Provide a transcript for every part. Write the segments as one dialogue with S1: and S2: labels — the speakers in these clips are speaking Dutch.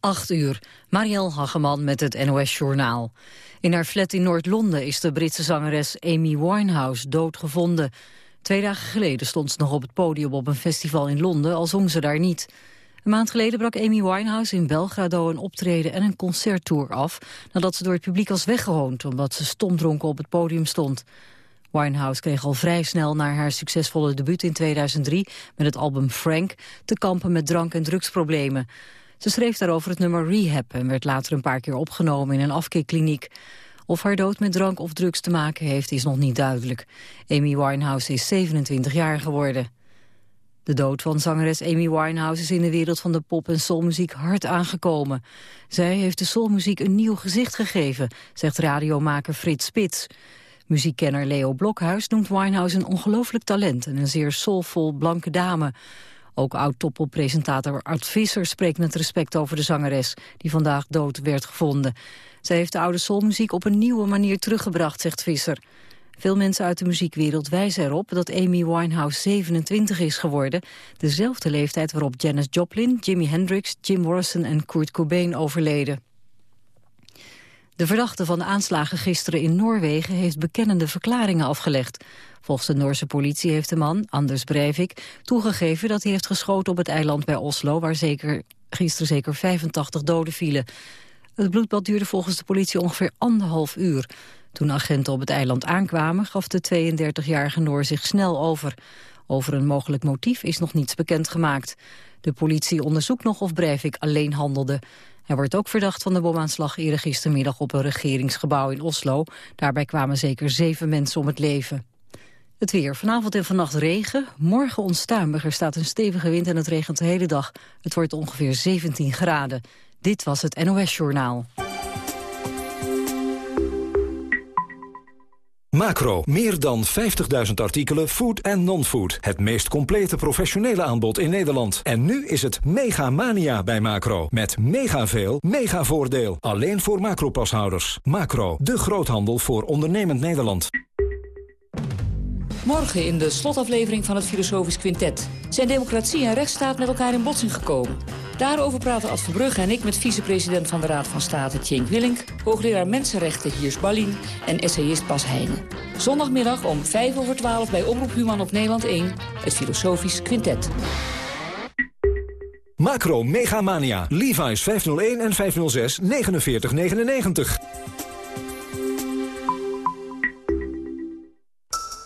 S1: 8 uur. Marielle Hageman met het NOS Journaal. In haar flat in Noord-Londen is de Britse zangeres Amy Winehouse doodgevonden. Twee dagen geleden stond ze nog op het podium op een festival in Londen, al zong ze daar niet. Een maand geleden brak Amy Winehouse in Belgrado een optreden en een concerttour af... nadat ze door het publiek was weggehoond omdat ze stomdronken op het podium stond. Winehouse kreeg al vrij snel na haar succesvolle debuut in 2003 met het album Frank te kampen met drank- en drugsproblemen. Ze schreef daarover het nummer Rehab en werd later een paar keer opgenomen in een afkeerkliniek. Of haar dood met drank of drugs te maken heeft is nog niet duidelijk. Amy Winehouse is 27 jaar geworden. De dood van zangeres Amy Winehouse is in de wereld van de pop- en soulmuziek hard aangekomen. Zij heeft de soulmuziek een nieuw gezicht gegeven, zegt radiomaker Frits Spits. Muziekkenner Leo Blokhuis noemt Winehouse een ongelooflijk talent... en een zeer soulvol blanke dame. Ook oud-toppelpresentator Art Visser spreekt met respect over de zangeres... die vandaag dood werd gevonden. Zij heeft de oude soulmuziek op een nieuwe manier teruggebracht, zegt Visser. Veel mensen uit de muziekwereld wijzen erop dat Amy Winehouse 27 is geworden. Dezelfde leeftijd waarop Janis Joplin, Jimi Hendrix, Jim Morrison en Kurt Cobain overleden. De verdachte van de aanslagen gisteren in Noorwegen heeft bekennende verklaringen afgelegd. Volgens de Noorse politie heeft de man, Anders Breivik, toegegeven dat hij heeft geschoten op het eiland bij Oslo, waar zeker, gisteren zeker 85 doden vielen. Het bloedbad duurde volgens de politie ongeveer anderhalf uur. Toen agenten op het eiland aankwamen, gaf de 32-jarige Noor zich snel over. Over een mogelijk motief is nog niets bekendgemaakt. De politie onderzoekt nog of Breivik alleen handelde. Hij wordt ook verdacht van de bomaanslag eerder gistermiddag op een regeringsgebouw in Oslo. Daarbij kwamen zeker zeven mensen om het leven. Het weer. Vanavond en vannacht regen. Morgen onstuimig. Er staat een stevige wind en het regent de hele dag. Het wordt ongeveer 17 graden. Dit was het NOS Journaal.
S2: Macro, meer dan 50.000 artikelen, food en non-food. Het meest complete professionele aanbod in Nederland. En nu is het mega mania bij Macro. Met mega veel, mega voordeel. Alleen voor Macro-pashouders. Macro, de groothandel voor ondernemend Nederland.
S3: Morgen in de slotaflevering van het Filosofisch Quintet... zijn democratie en rechtsstaat met elkaar in botsing gekomen. Daarover praten Ad Verbrugge en ik met vicepresident van de Raad van State Tjenk Willink... hoogleraar Mensenrechten Hiers Ballin en essayist Bas Heijnen. Zondagmiddag om 5 over 12 bij Omroep Human op Nederland 1... het Filosofisch Quintet.
S2: Macro Megamania. Levi's 501 en 506 4999.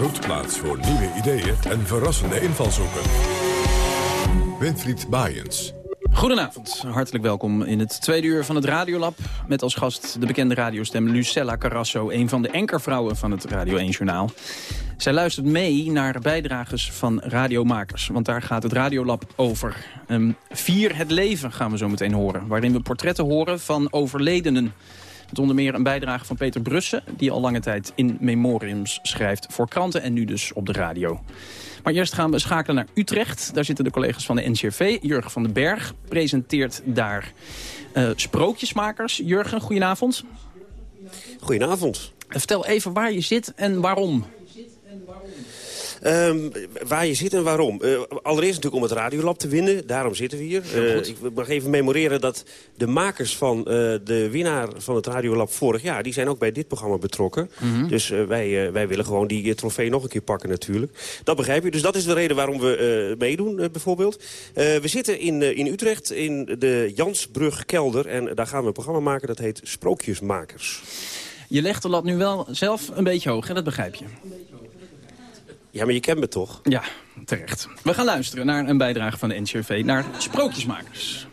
S4: Roodplaats voor nieuwe ideeën en verrassende invalshoeken. Winfried Baaiens.
S5: Goedenavond, hartelijk welkom in het tweede uur van het Radiolab. Met als gast de bekende radiostem Lucella Carrasso... een van de enkervrouwen van het Radio 1-journaal. Zij luistert mee naar bijdragers van radiomakers. Want daar gaat het Radiolab over. Um, Vier het leven gaan we zo meteen horen. Waarin we portretten horen van overledenen. Met onder meer een bijdrage van Peter Brussen... die al lange tijd in memoriums schrijft voor kranten... en nu dus op de radio. Maar eerst gaan we schakelen naar Utrecht. Daar zitten de collega's van de NCRV. Jurgen van den Berg presenteert daar uh, Sprookjesmakers. Jurgen, goedenavond.
S6: Goedenavond.
S5: Vertel even waar je zit en waarom.
S6: Um, waar je zit en waarom. Uh, allereerst natuurlijk om het Radiolab te winnen. Daarom zitten we hier. Uh, ik mag even memoreren dat de makers van uh, de winnaar van het Radiolab vorig jaar... die zijn ook bij dit programma betrokken. Mm -hmm. Dus wij, wij willen gewoon die trofee nog een keer pakken natuurlijk. Dat begrijp je. Dus dat is de reden waarom we meedoen bijvoorbeeld. we zitten in, in Utrecht in de Jansbrug Kelder. En daar gaan we een programma maken dat heet Sprookjesmakers.
S5: Je legt de lat nu wel zelf een beetje hoog, hè? dat begrijp je.
S6: Ja, maar je kent me toch?
S5: Ja, terecht. We gaan luisteren naar een bijdrage van de NCRV naar Sprookjesmakers.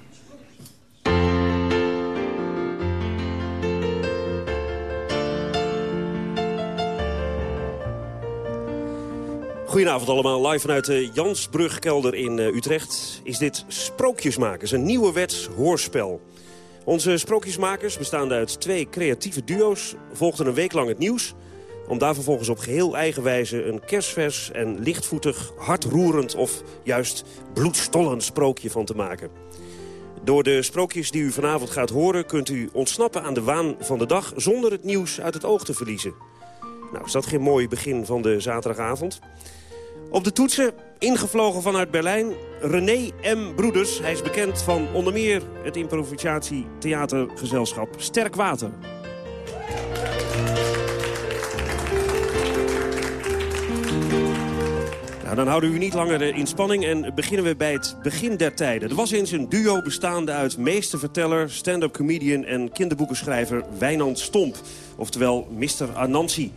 S6: Goedenavond allemaal, live vanuit de Jansbrugkelder in eh, Utrecht... is dit Sprookjesmakers, een nieuwe wets hoorspel. Onze sprookjesmakers, bestaande uit twee creatieve duo's... volgden een week lang het nieuws... om daar vervolgens op geheel eigen wijze een kerstvers en lichtvoetig... hartroerend of juist bloedstollend sprookje van te maken. Door de sprookjes die u vanavond gaat horen... kunt u ontsnappen aan de waan van de dag... zonder het nieuws uit het oog te verliezen. Nou, is dat geen mooi begin van de zaterdagavond? Op de toetsen, ingevlogen vanuit Berlijn, René M. Broeders. Hij is bekend van onder meer het improvisatietheatergezelschap Sterk Water. Dan houden we u niet langer in spanning en beginnen we bij het begin der tijden. Er was eens een duo bestaande uit meesterverteller, stand-up comedian en kinderboekenschrijver Wijnand Stomp. Oftewel Mr. Anansi.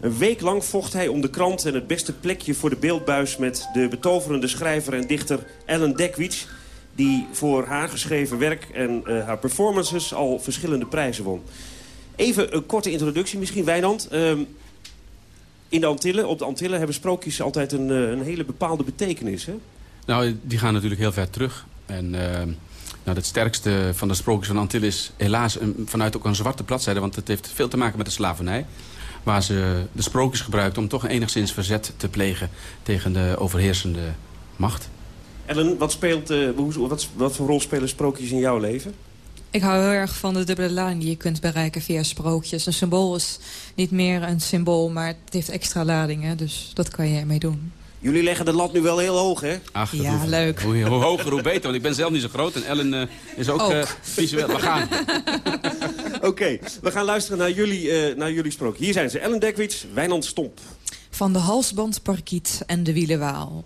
S6: Een week lang vocht hij om de krant en het beste plekje voor de beeldbuis... met de betoverende schrijver en dichter Ellen Dekwits... die voor haar geschreven werk en uh, haar performances al verschillende prijzen won. Even een korte introductie misschien, Wijnand. Uh, in de Antillen, op de Antillen hebben sprookjes altijd een, uh, een hele bepaalde betekenis, hè?
S7: Nou, die gaan natuurlijk heel ver terug. En nou, het sterkste van de sprookjes van Antillen is helaas een, vanuit ook een zwarte bladzijde... want het heeft veel te maken met de slavernij waar ze de sprookjes gebruikt om toch enigszins verzet te plegen tegen de overheersende macht.
S6: Ellen, wat, speelt, uh, wat, wat voor rol spelen sprookjes in jouw leven?
S8: Ik hou heel erg van de dubbele lijn die je kunt bereiken via sprookjes. Een symbool is niet meer een symbool, maar het heeft extra ladingen. Dus dat kan je ermee doen.
S6: Jullie leggen de lat nu wel heel hoog, hè?
S8: Ach, ja, leuk.
S7: Hoe, hoe, hoger, hoe beter. Want ik ben zelf niet zo groot. En Ellen uh, is ook, ook. Uh, visueel. We gaan.
S6: Oké, okay, we gaan luisteren naar jullie, uh, naar jullie sprookje. Hier zijn ze. Ellen Dekwits, Wijnand Stomp.
S8: Van de halsbandparkiet en de wielenwaal.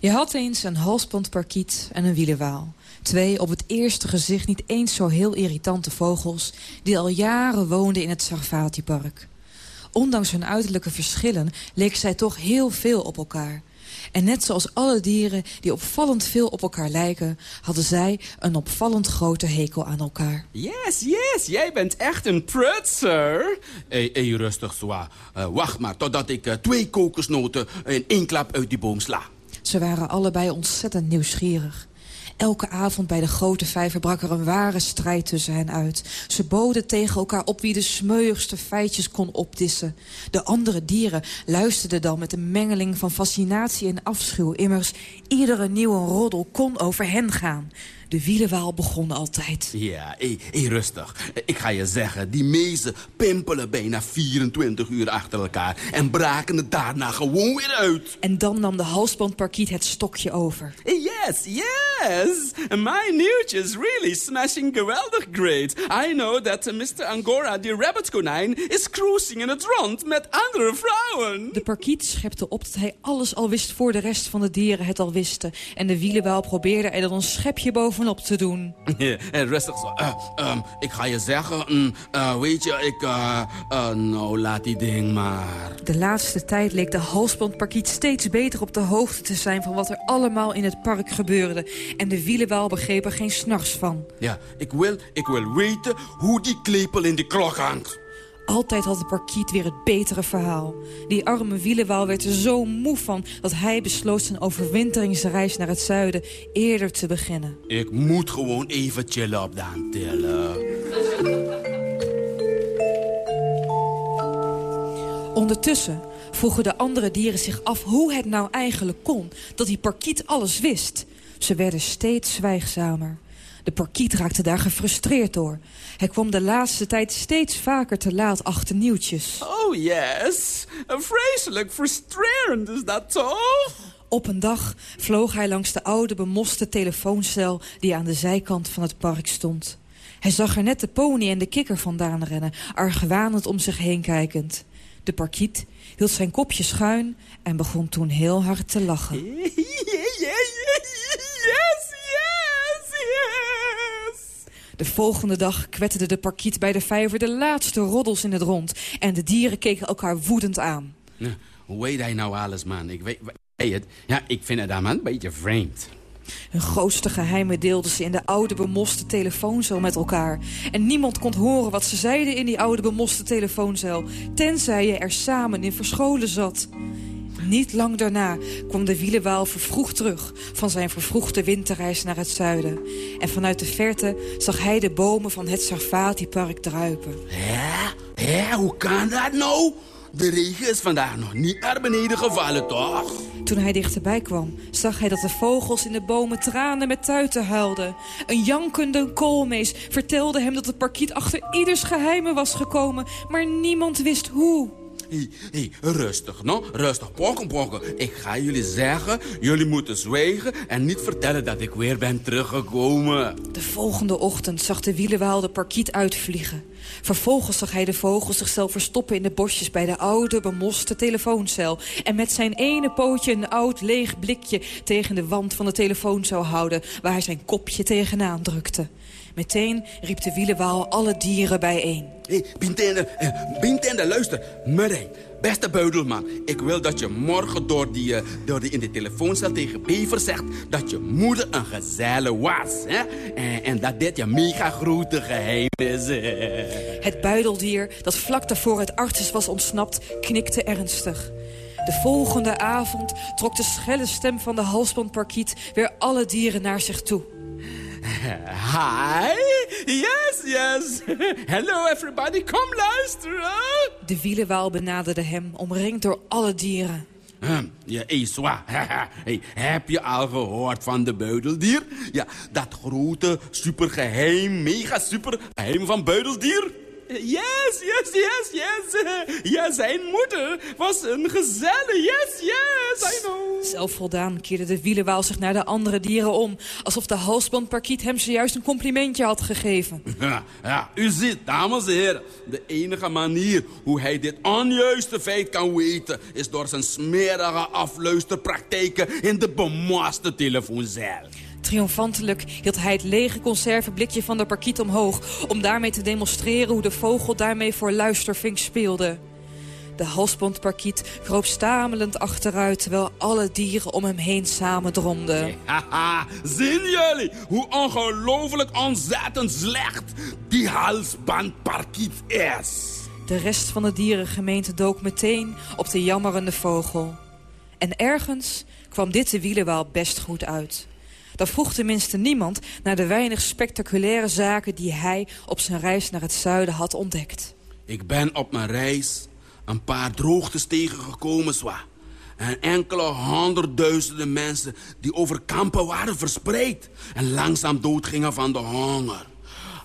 S8: Je had eens een halsbandparkiet en een wielenwaal. Twee op het eerste gezicht niet eens zo heel irritante vogels... die al jaren woonden in het Sarfati-park. Ondanks hun uiterlijke verschillen leken zij toch heel veel op elkaar. En net zoals alle dieren die opvallend veel op elkaar lijken... hadden zij een opvallend grote hekel aan elkaar.
S9: Yes, yes, jij bent echt een prutser.
S7: Hé, hey, hey, rustig, Zwa. Uh, wacht maar totdat ik uh, twee kokosnoten in één klap uit die boom sla.
S8: Ze waren allebei ontzettend nieuwsgierig. Elke avond bij de grote vijver brak er een ware strijd tussen hen uit. Ze boden tegen elkaar op wie de smeuigste feitjes kon opdissen. De andere dieren luisterden dan met een mengeling van fascinatie en afschuw. Immers, iedere nieuwe roddel kon over hen gaan. De wielenwaal begon altijd.
S9: Ja, hé, rustig. Ik ga je zeggen, die mezen pimpelen bijna 24 uur achter elkaar... en braken het daarna gewoon weer uit.
S8: En dan nam de halsbandparkiet het stokje over.
S9: Yes, yes. My nieuwtjes really smashing geweldig great. I know that Mr. Angora, die rabbitkonijn, is cruising in het rond met andere vrouwen.
S8: De parkiet schepte op dat hij alles al wist voor de rest van de dieren het al wisten. En de wielenwaal probeerde er dan een schepje boven bovenop te doen.
S9: Ja, en rustig zo. Uh, um, ik ga je zeggen, mm, uh, weet je, ik... Uh, nou, laat die ding maar.
S8: De laatste tijd leek de halsbandparkiet steeds beter op de hoogte te zijn... van wat er allemaal in het park gebeurde. En de wielenwaal begreep er geen s'nachts van.
S9: Ja, ik wil, ik wil weten hoe die klepel in die klok hangt.
S8: Altijd had de parkiet weer het betere verhaal. Die arme wielenwaal werd er zo moe van... dat hij besloot zijn overwinteringsreis naar het zuiden eerder te beginnen.
S9: Ik moet gewoon even chillen op de Antillen.
S8: Ondertussen vroegen de andere dieren zich af hoe het nou eigenlijk kon... dat die parkiet alles wist. Ze werden steeds zwijgzamer. De parkiet raakte daar gefrustreerd door. Hij kwam de laatste tijd steeds vaker te laat achter nieuwtjes.
S9: Oh yes, vreselijk frustrerend is dat toch?
S8: Op een dag vloog hij langs de oude bemoste telefooncel... die aan de zijkant van het park stond. Hij zag er net de pony en de kikker vandaan rennen... argwanend om zich heen kijkend. De parkiet hield zijn kopje schuin en begon toen heel hard te lachen. De volgende dag kwetterde de parkiet bij de vijver de laatste roddels in het rond. En de dieren keken elkaar woedend aan.
S9: Hoe weet hij nou alles, man? Ik weet, weet het. Ja, ik vind het allemaal een beetje vreemd.
S8: Hun grootste geheimen deelden ze in de oude bemoste telefooncel met elkaar. En niemand kon horen wat ze zeiden in die oude bemoste telefooncel... tenzij je er samen in verscholen zat. Niet lang daarna kwam de wielenwaal vervroegd terug... van zijn vervroegde winterreis naar het zuiden. En vanuit de verte zag hij de bomen van het Sarfati-park druipen.
S9: Ja? Ja, hoe kan dat nou? De regen is vandaag nog niet naar beneden gevallen, toch?
S8: Toen hij dichterbij kwam, zag hij dat de vogels in de bomen tranen met tuiten huilden. Een jankende koolmees vertelde hem dat het parkiet achter ieders geheimen was gekomen, maar niemand wist hoe.
S9: Hé, hey, rustig, no? Rustig. Pokken, pokken. Ik ga jullie zeggen, jullie moeten zwijgen... en niet vertellen dat ik weer ben teruggekomen.
S8: De volgende ochtend zag de wielenwaal de parkiet uitvliegen. Vervolgens zag hij de vogel zichzelf verstoppen in de bosjes... bij de oude, bemoste telefooncel. En met zijn ene pootje een oud, leeg blikje... tegen de wand van de telefooncel houden... waar hij zijn kopje tegenaan drukte. Meteen riep de wielenwaal alle dieren bijeen.
S9: Hé, hey, Bintende, uh, Bintende, luister. Murray, beste buidelman. Ik wil dat je morgen door die, uh, door die in de telefooncel tegen Bever zegt... dat je moeder een gezelle was. Hè? En, en dat dit je mega grote geheim is.
S8: Het buideldier, dat vlak daarvoor het artsen was ontsnapt, knikte ernstig. De volgende avond trok de schelle stem van de halsbandparkiet... weer alle dieren naar zich toe.
S9: Hi, yes, yes. Hello everybody, kom luisteren.
S8: De wielenwaal benaderde hem, omringd door alle dieren.
S9: Hm, ja, Iswa. hey, heb je al gehoord van de buideldier? Ja, dat grote, supergeheim, mega supergeheim van buideldier? Yes, yes, yes, yes. Ja, zijn moeder was een gezelle. Yes, yes, I know.
S8: Zelfvoldaan keerde de wielenwaal zich naar de andere dieren om. Alsof de halsbandparkiet hem zojuist een complimentje had gegeven.
S9: Ja, ja, u ziet, dames en heren. De enige manier hoe hij dit onjuiste feit kan weten... is door zijn smerige afluisterpraktijken in de bemaste telefooncel.
S8: Triomfantelijk hield hij het lege conserveblikje van de parkiet omhoog... om daarmee te demonstreren hoe de vogel daarmee voor luistervink speelde. De halsbandparkiet kroop stamelend achteruit... terwijl alle dieren om hem heen samendromden.
S9: Haha, zien jullie hoe ongelooflijk ontzettend slecht die halsbandparkiet is?
S8: De rest van de dierengemeente dook meteen op de jammerende vogel. En ergens kwam dit de wielenwaal best goed uit. Daar vroeg tenminste niemand naar de weinig spectaculaire zaken... die hij op zijn reis naar het zuiden had ontdekt.
S9: Ik ben op mijn reis een paar droogtes tegengekomen, zwa. En enkele honderdduizenden mensen die over kampen waren verspreid... en langzaam doodgingen van de honger.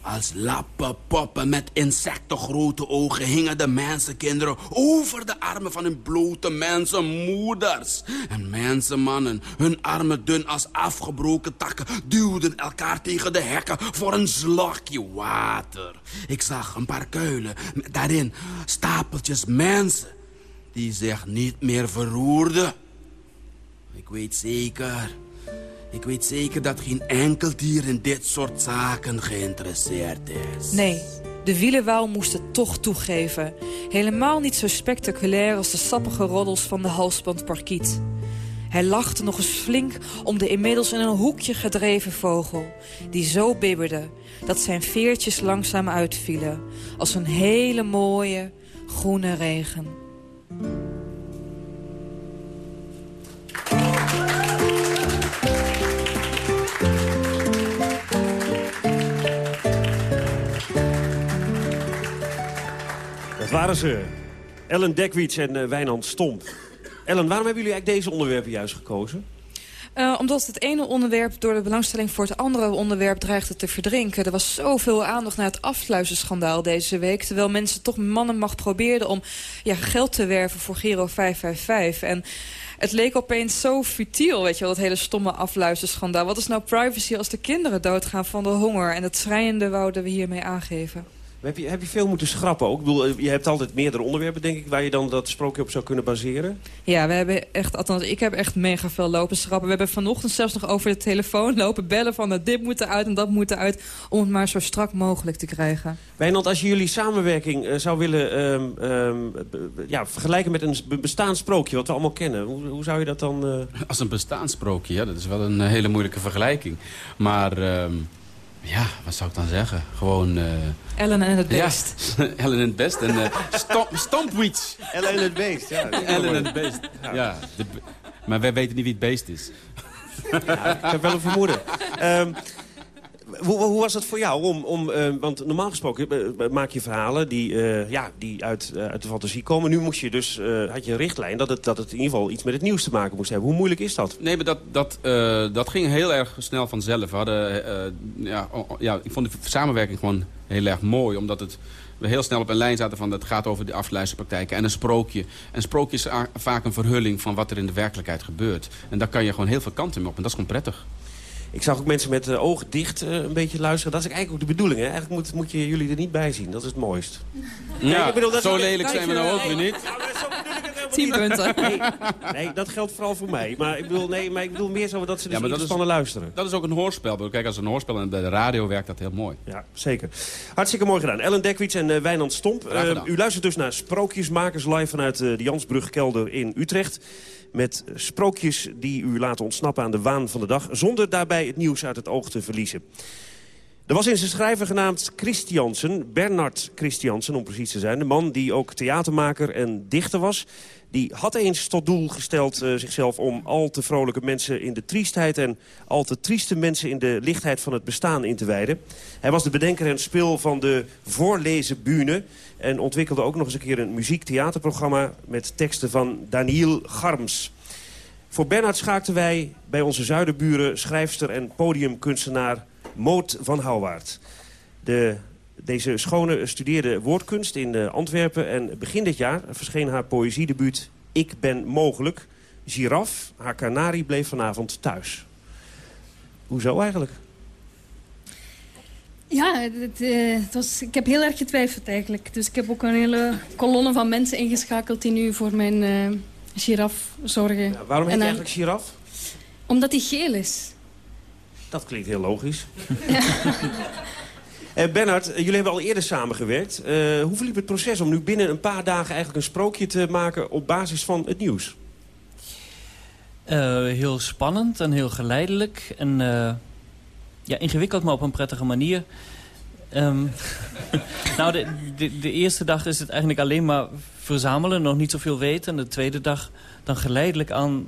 S9: Als lappen poppen met insectengrote ogen hingen de mensenkinderen over de armen van hun blote mensenmoeders. En mensenmannen, hun armen dun als afgebroken takken, duwden elkaar tegen de hekken voor een slokje water. Ik zag een paar kuilen daarin stapeltjes mensen die zich niet meer verroerden. Ik weet zeker ik weet zeker dat geen enkel dier in dit soort zaken geïnteresseerd is.
S8: Nee, de wielenwaal moest het toch toegeven. Helemaal niet zo spectaculair als de sappige roddels van de halsbandparkiet. Hij lachte nog eens flink om de inmiddels in een hoekje gedreven vogel... die zo bibberde dat zijn veertjes langzaam uitvielen... als een hele mooie groene regen.
S6: Waren ze. Ellen Dekwits en uh, Wijnand Stomp. Ellen, waarom hebben jullie eigenlijk deze onderwerpen juist gekozen?
S8: Uh, omdat het ene onderwerp door de belangstelling voor het andere onderwerp dreigde te verdrinken. Er was zoveel aandacht naar het afsluizenschandaal deze week. Terwijl mensen toch mannen mag probeerden om ja, geld te werven voor Giro 555. En het leek opeens zo futiel, weet je wel, dat hele stomme afluisterschandaal. Wat is nou privacy als de kinderen doodgaan van de honger? En het schrijnende wouden we hiermee aangeven.
S6: Heb je, heb je veel moeten schrappen ook? Ik bedoel, je hebt altijd meerdere onderwerpen, denk ik... waar je dan dat sprookje op zou kunnen baseren.
S8: Ja, we hebben echt, althans, ik heb echt mega veel lopen schrappen. We hebben vanochtend zelfs nog over de telefoon lopen bellen... van dat dit moet eruit en dat moet eruit... om het maar zo strak mogelijk te krijgen.
S6: Wijnand, als je jullie samenwerking uh, zou willen um, um, ja, vergelijken met een bestaand sprookje... wat we allemaal kennen, hoe, hoe zou je dat dan... Uh...
S7: Als een bestaand sprookje, ja, dat is wel een hele moeilijke vergelijking. Maar... Uh, Ja, wat zou ik dan zeggen? Gewoon... Uh...
S8: Ellen en het beest.
S7: Ja, Ellen en het best. En uh, stomp, Stompweeds.
S6: Ellen en het beest, ja.
S7: Ellen en het beest. Ja. de, maar wij weten niet wie het beest is.
S6: Ja, ik heb wel een vermoeden. Um, hoe, hoe, was het voor jou? Om, om, uh, want normaal gesproken uh, maak je verhalen die, ja, die uit, uit de fantasie komen. Nu moest je dus, had je een richtlijn dat het, dat het in ieder geval iets met het nieuws te maken moest hebben. Hoe moeilijk is dat?
S7: Nee, maar dat, dat, dat ging heel erg snel vanzelf. We hadden, ja, ja, ik vond de samenwerking gewoon heel erg mooi. Omdat het, we heel snel op een lijn zaten van het gaat over de afluisterpraktijken en een sprookje. En sprookje is vaak een verhulling van wat er in de werkelijkheid gebeurt. En daar kan je gewoon heel veel kanten mee op en dat is gewoon prettig.
S6: Ik zag ook mensen met de ogen dicht uh, een beetje luisteren. Dat is eigenlijk ook de bedoeling. Hè? Eigenlijk moet, moet je jullie er niet bij zien. Dat is het mooist.
S7: Ja, ik bedoel, dat zo lelijk zijn we nou ook weer niet.
S8: Tien punten.
S6: Nee, nee, dat geldt vooral voor mij. Maar ik bedoel, nee, maar ik bedoel meer zo dat ze dus ja, luisteren.
S7: Dat is ook een hoorspel. Kijk, als een hoorspel en bij de radio werkt dat heel mooi.
S6: Ja, zeker. Hartstikke mooi gedaan. Ellen Dekwits en uh, Wijnand Stomp. Uh, u luistert dus naar Sprookjesmakers live vanuit uh, de Jansbrugkelder in Utrecht met sprookjes die u laten ontsnappen aan de waan van de dag... zonder daarbij het nieuws uit het oog te verliezen. Er was in zijn schrijver genaamd Christiansen, Bernard Christiansen om precies te zijn. De man die ook theatermaker en dichter was. Die had eens tot doel gesteld uh, zichzelf om al te vrolijke mensen in de triestheid... en al te trieste mensen in de lichtheid van het bestaan in te wijden. Hij was de bedenker en speel van de Voorlezenbühne... en ontwikkelde ook nog eens een keer een muziektheaterprogramma... met teksten van Daniel Garms. Voor Bernard schaakten wij bij onze zuiderburen... schrijfster en podiumkunstenaar Moot van Houwaard. De deze schone studeerde woordkunst in uh, Antwerpen... en begin dit jaar verscheen haar poëziedebuut Ik ben mogelijk. Giraf, haar kanarie, bleef vanavond thuis. Hoezo eigenlijk?
S10: Ja, het, uh, het was, ik heb heel erg getwijfeld eigenlijk. Dus ik heb ook een hele kolonne van mensen ingeschakeld... die nu voor mijn uh, giraf zorgen. Ja,
S6: waarom heet je eigenlijk giraf?
S10: Omdat hij geel is.
S6: Dat klinkt heel logisch. Ja. Uh, Bernard, jullie hebben al eerder samengewerkt. Uh, hoe verliep het proces om nu binnen een paar dagen eigenlijk een sprookje te maken op basis van het nieuws?
S11: Uh, heel spannend en heel geleidelijk. En ja, ingewikkeld, maar op een prettige manier. Um, nou, de, de, de, eerste dag is het eigenlijk alleen maar verzamelen, nog niet zoveel weten. En de tweede dag dan geleidelijk aan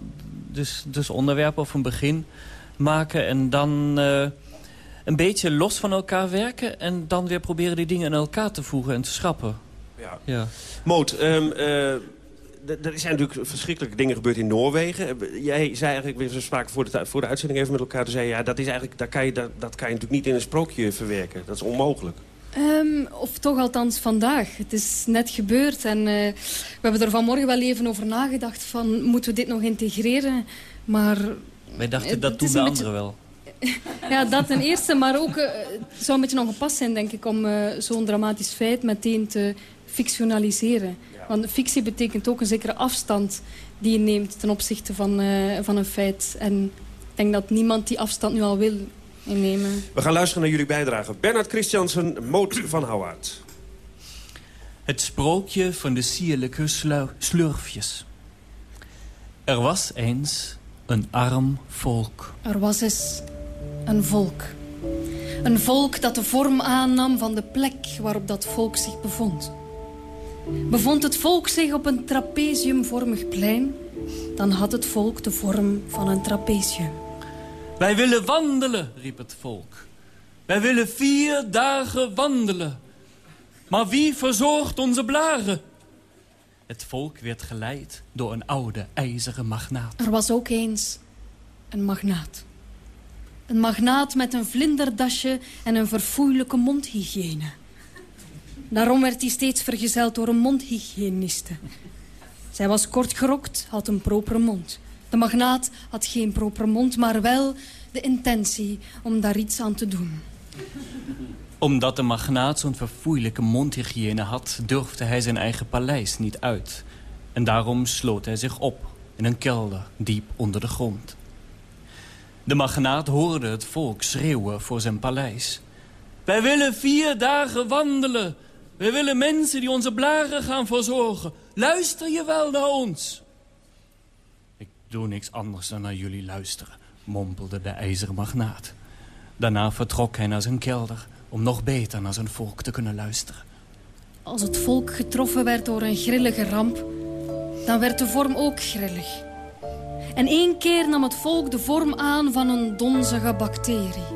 S11: dus, dus onderwerpen of een begin maken. En dan een beetje los van elkaar werken... en dan weer proberen die dingen in elkaar te voegen en te schrappen.
S6: Ja. ja. Moot, um, uh, er zijn natuurlijk verschrikkelijke dingen gebeurd in Noorwegen. Jij zei eigenlijk, we spraken voor de, voor de uitzending even met elkaar... toen zei ja, dat, is eigenlijk, dat, kan je, dat, dat kan je natuurlijk niet in een sprookje verwerken. Dat is onmogelijk.
S10: Um, of toch althans vandaag. Het is net gebeurd en uh, we hebben er vanmorgen wel even over nagedacht... van moeten we dit nog integreren, maar...
S11: Wij dachten dat doen de anderen wel.
S10: ja, dat ten eerste. Maar ook, uh, het zou een beetje ongepast zijn, denk ik... om uh, zo'n dramatisch feit meteen te fictionaliseren. Want fictie betekent ook een zekere afstand die je neemt... ten opzichte van, uh, van een feit. En ik denk dat niemand die afstand nu al wil innemen.
S6: We gaan luisteren naar jullie bijdrage. Bernard Christiansen, Moot van Houwaard.
S11: Het sprookje van de sierlijke slurfjes. Er was eens een arm volk.
S10: Er was eens een volk. Een volk dat de vorm aannam van de plek waarop dat volk zich bevond. Bevond het volk zich op een trapeziumvormig plein... dan had het volk de vorm van een trapezium.
S11: Wij willen wandelen, riep het volk. Wij willen vier dagen wandelen. Maar wie verzorgt onze blaren? Het volk werd geleid door een oude ijzeren magnaat.
S10: Er was ook eens een magnaat. Een magnaat met een vlinderdasje en een verfoeilijke mondhygiëne. Daarom werd hij steeds vergezeld door een mondhygiëniste. Zij was kort gerokt, had een propere mond. De magnaat had geen propere mond, maar wel de intentie om daar iets aan te doen.
S11: Omdat de magnaat zo'n verfoeilijke mondhygiëne had... durfde hij zijn eigen paleis niet uit. En daarom sloot hij zich op in een kelder diep onder de grond. De magnaat hoorde het volk schreeuwen voor zijn paleis. Wij willen vier dagen wandelen. Wij willen mensen die onze blaren gaan verzorgen. Luister je wel naar ons? Ik doe niks anders dan naar jullie luisteren, mompelde de ijzeren magnaat. Daarna vertrok hij naar zijn kelder om nog beter naar zijn volk te kunnen luisteren.
S10: Als het volk getroffen werd door een grillige ramp, dan werd de vorm ook grillig. En één keer nam het volk de vorm aan van een donzige bacterie.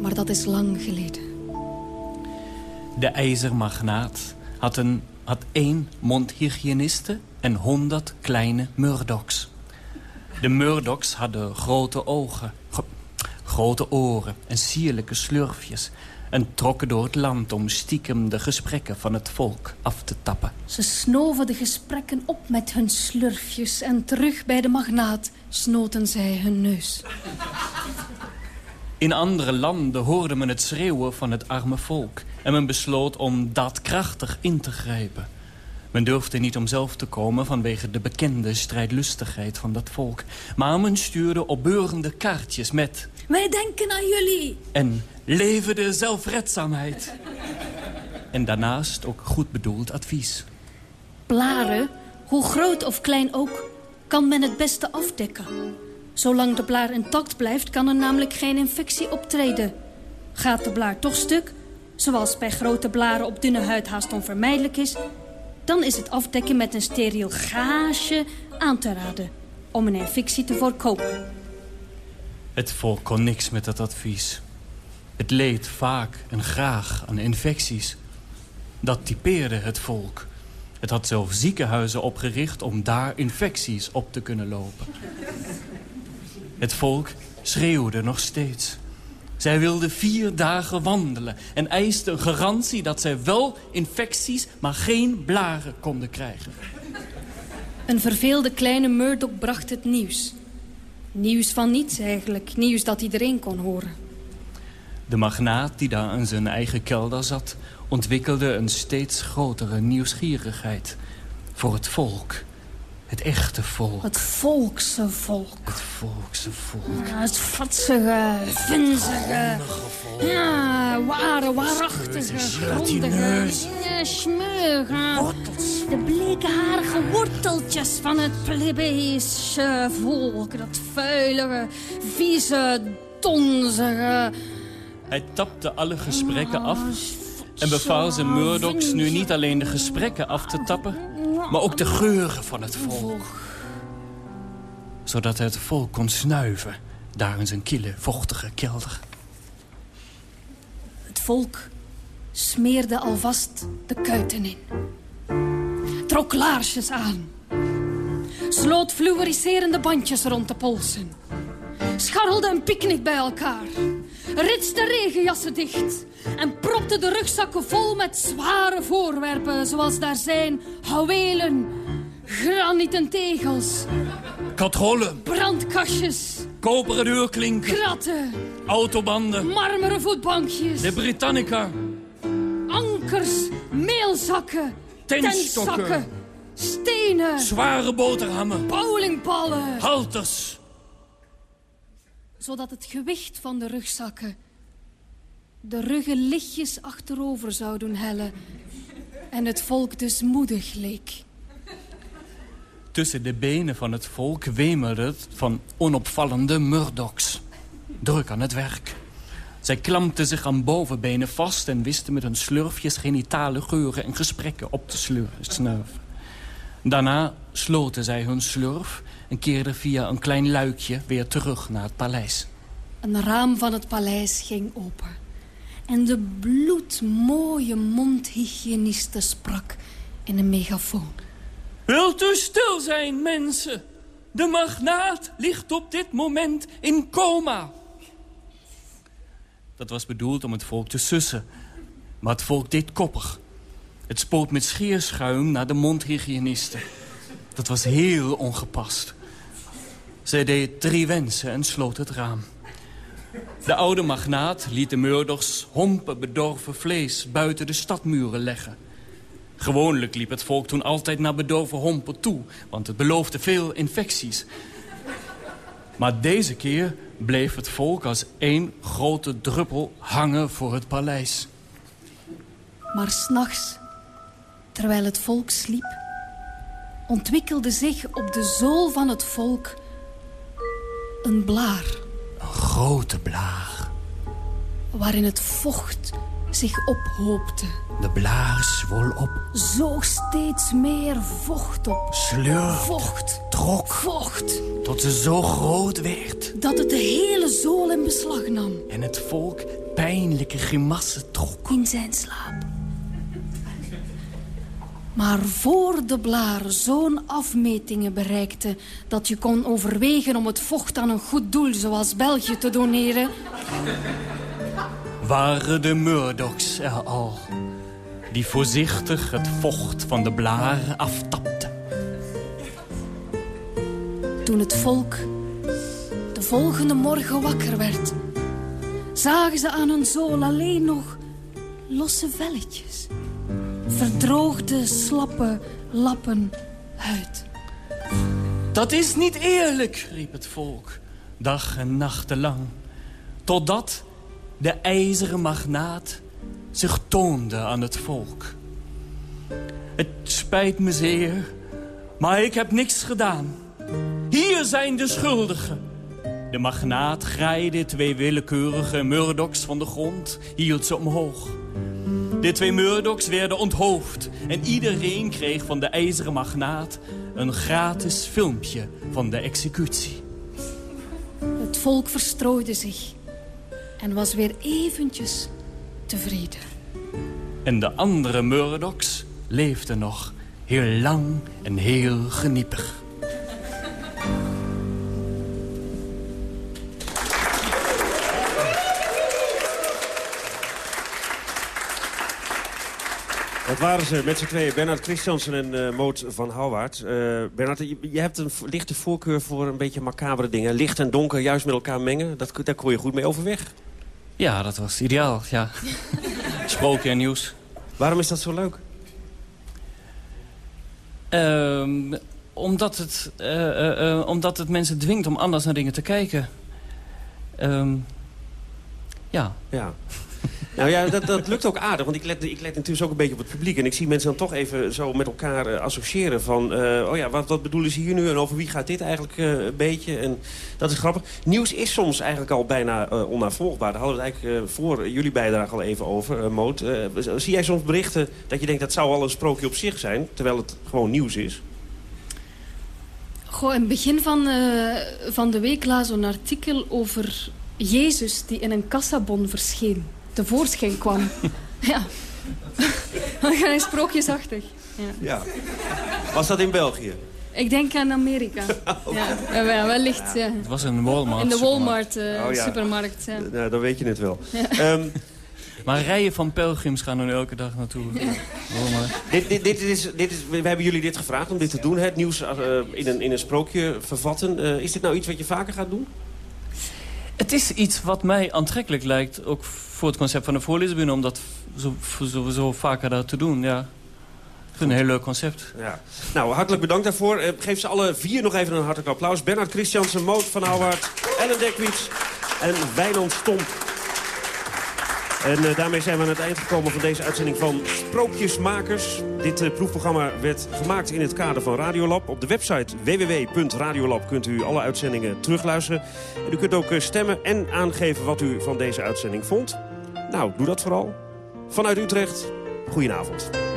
S10: Maar dat is lang geleden.
S11: De ijzermagnaat had, een, had één mondhygiëniste en honderd kleine murdochs. De murdochs hadden grote ogen, grote oren en sierlijke slurfjes... en trokken door het land om stiekem de gesprekken van het volk af te tappen.
S10: Ze snoven de gesprekken op met hun slurfjes... en terug bij de magnaat snoten zij hun neus.
S11: In andere landen hoorde men het schreeuwen van het arme volk... en men besloot om daadkrachtig in te grijpen. Men durfde niet om zelf te komen vanwege de bekende strijdlustigheid van dat volk. Maar men stuurde opbeurende kaartjes met...
S10: Wij denken aan jullie!
S11: En leven de zelfredzaamheid. en daarnaast ook goed bedoeld advies.
S10: Blaren, hoe groot of klein ook, kan men het beste afdekken. Zolang de blaar intact blijft, kan er namelijk geen infectie optreden. Gaat de blaar toch stuk, zoals bij grote blaren op dunne huid haast onvermijdelijk is... dan is het afdekken met een steriel gaasje aan te raden... om een infectie te voorkomen.
S11: Het volk kon niks met dat advies. Het leed vaak en graag aan infecties. Dat typeerde het volk. Het had zelfs ziekenhuizen opgericht om daar infecties op te kunnen lopen. Het volk schreeuwde nog steeds. Zij wilde vier dagen wandelen en eiste een garantie dat zij wel infecties, maar geen blaren konden krijgen.
S10: Een verveelde kleine Murdoch bracht het nieuws. Nieuws van niets eigenlijk, nieuws dat iedereen kon horen.
S11: De magnaat die daar in zijn eigen kelder zat... ontwikkelde een steeds grotere nieuwsgierigheid voor het volk. Het echte volk.
S10: Het volkse volk.
S11: Het volkse volk.
S10: Ja, het vatsige, vinzige. Ja, ware, waarachtige, grondige. Ja, smeuige. De bleekharige worteltjes van het plebejische volk. Dat vuilige, vieze, donzige...
S11: Hij tapte alle gesprekken af en beval zijn Murdochs nu niet alleen de gesprekken af te tappen... maar ook de geuren van het volk. Zodat het volk kon snuiven, daar in zijn kille, vochtige kelder.
S10: Het volk smeerde alvast de kuiten in. Trok laarsjes aan. Sloot fluoriserende bandjes rond de polsen. Scharrelde een picknick bij elkaar. Ritste regenjassen dicht. En propte de rugzakken vol met zware voorwerpen. Zoals daar zijn houwelen, granieten tegels.
S11: Katrollen.
S10: Brandkastjes.
S11: Koperen deurklinken.
S10: Kratten.
S11: Autobanden.
S10: Marmeren voetbankjes.
S11: De Britannica.
S10: Ankers. Meelzakken.
S11: Tentstokken.
S10: Tentzakken. Stenen.
S11: Zware boterhammen.
S10: Bowlingballen.
S11: Halters
S10: zodat het gewicht van de rugzakken de ruggen lichtjes achterover zou doen hellen en het volk dus moedig leek.
S11: Tussen de benen van het volk wemerde het van onopvallende murdochs. Druk aan het werk. Zij klampten zich aan bovenbenen vast... en wisten met hun slurfjes genitale geuren en gesprekken op te snuiven. Daarna sloten zij hun slurf en keerden via een klein luikje weer terug naar het paleis.
S10: Een raam van het paleis ging open. En de bloedmooie mondhygiëniste sprak in een megafoon.
S11: Wilt u stil zijn, mensen? De magnaat ligt op dit moment in coma. Dat was bedoeld om het volk te sussen. Maar het volk deed koppig. Het spoot met scheerschuim naar de mondhygiëniste. Dat was heel ongepast. Zij deed drie wensen en sloot het raam. De oude magnaat liet de Murdochs hompen bedorven vlees buiten de stadmuren leggen. Gewoonlijk liep het volk toen altijd naar bedorven hompen toe, want het beloofde veel infecties. Maar deze keer bleef het volk als één grote druppel hangen voor het paleis.
S10: Maar s'nachts, terwijl het volk sliep, ontwikkelde zich op de zool van het volk een blaar.
S11: Een grote blaar.
S10: waarin het vocht zich ophoopte.
S12: De blaar zwol op.
S10: Zoog steeds meer vocht op.
S12: Sleur.
S10: Vocht.
S12: Trok.
S10: Vocht.
S12: Tot ze zo groot werd.
S10: Dat het de hele zool in beslag nam.
S12: En het volk pijnlijke grimassen trok.
S10: In zijn slaap. Maar voor de blaar zo'n afmetingen bereikte... dat je kon overwegen om het vocht aan een goed doel zoals België te doneren...
S12: waren de Murdochs er al... die voorzichtig het vocht van de blaren aftapten.
S10: Toen het volk de volgende morgen wakker werd... zagen ze aan hun zool alleen nog losse velletjes. Verdroogde, slappe lappen huid.
S12: Dat is niet eerlijk, riep het volk, dag en nachtenlang. Totdat de ijzeren magnaat zich toonde aan het volk. Het spijt me zeer, maar ik heb niks gedaan. Hier zijn de schuldigen. De magnaat graaide twee willekeurige Murdochs van de grond, hield ze omhoog. De twee Murdochs werden onthoofd en iedereen kreeg van de ijzeren magnaat een gratis filmpje van de executie.
S10: Het volk verstrooide zich en was weer eventjes tevreden.
S12: En de andere Murdochs leefden nog heel lang en heel geniepig.
S6: Dat waren ze met z'n tweeën. Bernard Christiansen en uh, Moot van Houwaard. Uh, Bernard, je, je, hebt een lichte voorkeur voor een beetje macabere dingen. Licht en donker juist met elkaar mengen. Dat, daar kon je goed mee overweg.
S11: Ja, dat was ideaal, ja. Sprookje en nieuws.
S6: Waarom is dat zo leuk?
S11: Uh, omdat, het, uh, omdat het mensen dwingt om anders naar dingen te kijken. Ehm, ja.
S6: Ja. Nou ja, dat, dat lukt ook aardig. Want ik let, ik let natuurlijk ook een beetje op het publiek. En ik zie mensen dan toch even zo met elkaar uh, associëren. Van, uh, oh ja, wat, wat bedoelen ze hier nu? En over wie gaat dit eigenlijk uh, een beetje? En dat is grappig. Nieuws is soms eigenlijk al bijna onnavolgbaar. Daar hadden we het eigenlijk voor jullie bijdrage al even over, Moot. zie jij soms berichten dat je denkt dat zou al een sprookje op zich zijn? Terwijl het gewoon nieuws is?
S10: Goh, in het begin van, van de week las een artikel over Jezus die in een kassabon verscheen tevoorschijn kwam. ja. Dan ga je sprookjesachtig. Ja.
S6: ja. Was dat in België?
S10: Ik denk aan Amerika. ja, ja, wellicht. Ja.
S11: Het was een Walmart.
S10: In de Walmart uh, oh, ja. supermarkt. Ja.
S6: Nou, dan weet je het wel. Um,
S11: maar rijen van pelgrims gaan er elke dag naartoe.
S6: dit, dit, dit is, dit is, we hebben jullie dit gevraagd om dit te doen. Het nieuws uh, in, een, in een sprookje vervatten. Uh, is dit nou iets wat je vaker gaat doen?
S11: Het is iets wat mij aantrekkelijk lijkt, ook voor het concept van de voorleesbühne... om dat zo, vaker te doen, ja. Het een heel leuk concept.
S6: Ja. Nou, hartelijk bedankt daarvoor. Uh, geef ze alle vier nog even een hartelijk applaus. Bernard Christiansen, Moot van Houwaard, Ellen Dekwits en Wijnand Stomp. En uh, daarmee zijn we aan het eind gekomen van deze uitzending van Sprookjesmakers. Dit uh, proefprogramma werd gemaakt in het kader van Radiolab. Op de website www.radiolab kunt u alle uitzendingen terugluisteren. En u kunt ook uh, stemmen en aangeven wat u van deze uitzending vond. Nou, doe dat vooral. Vanuit Utrecht, goedenavond.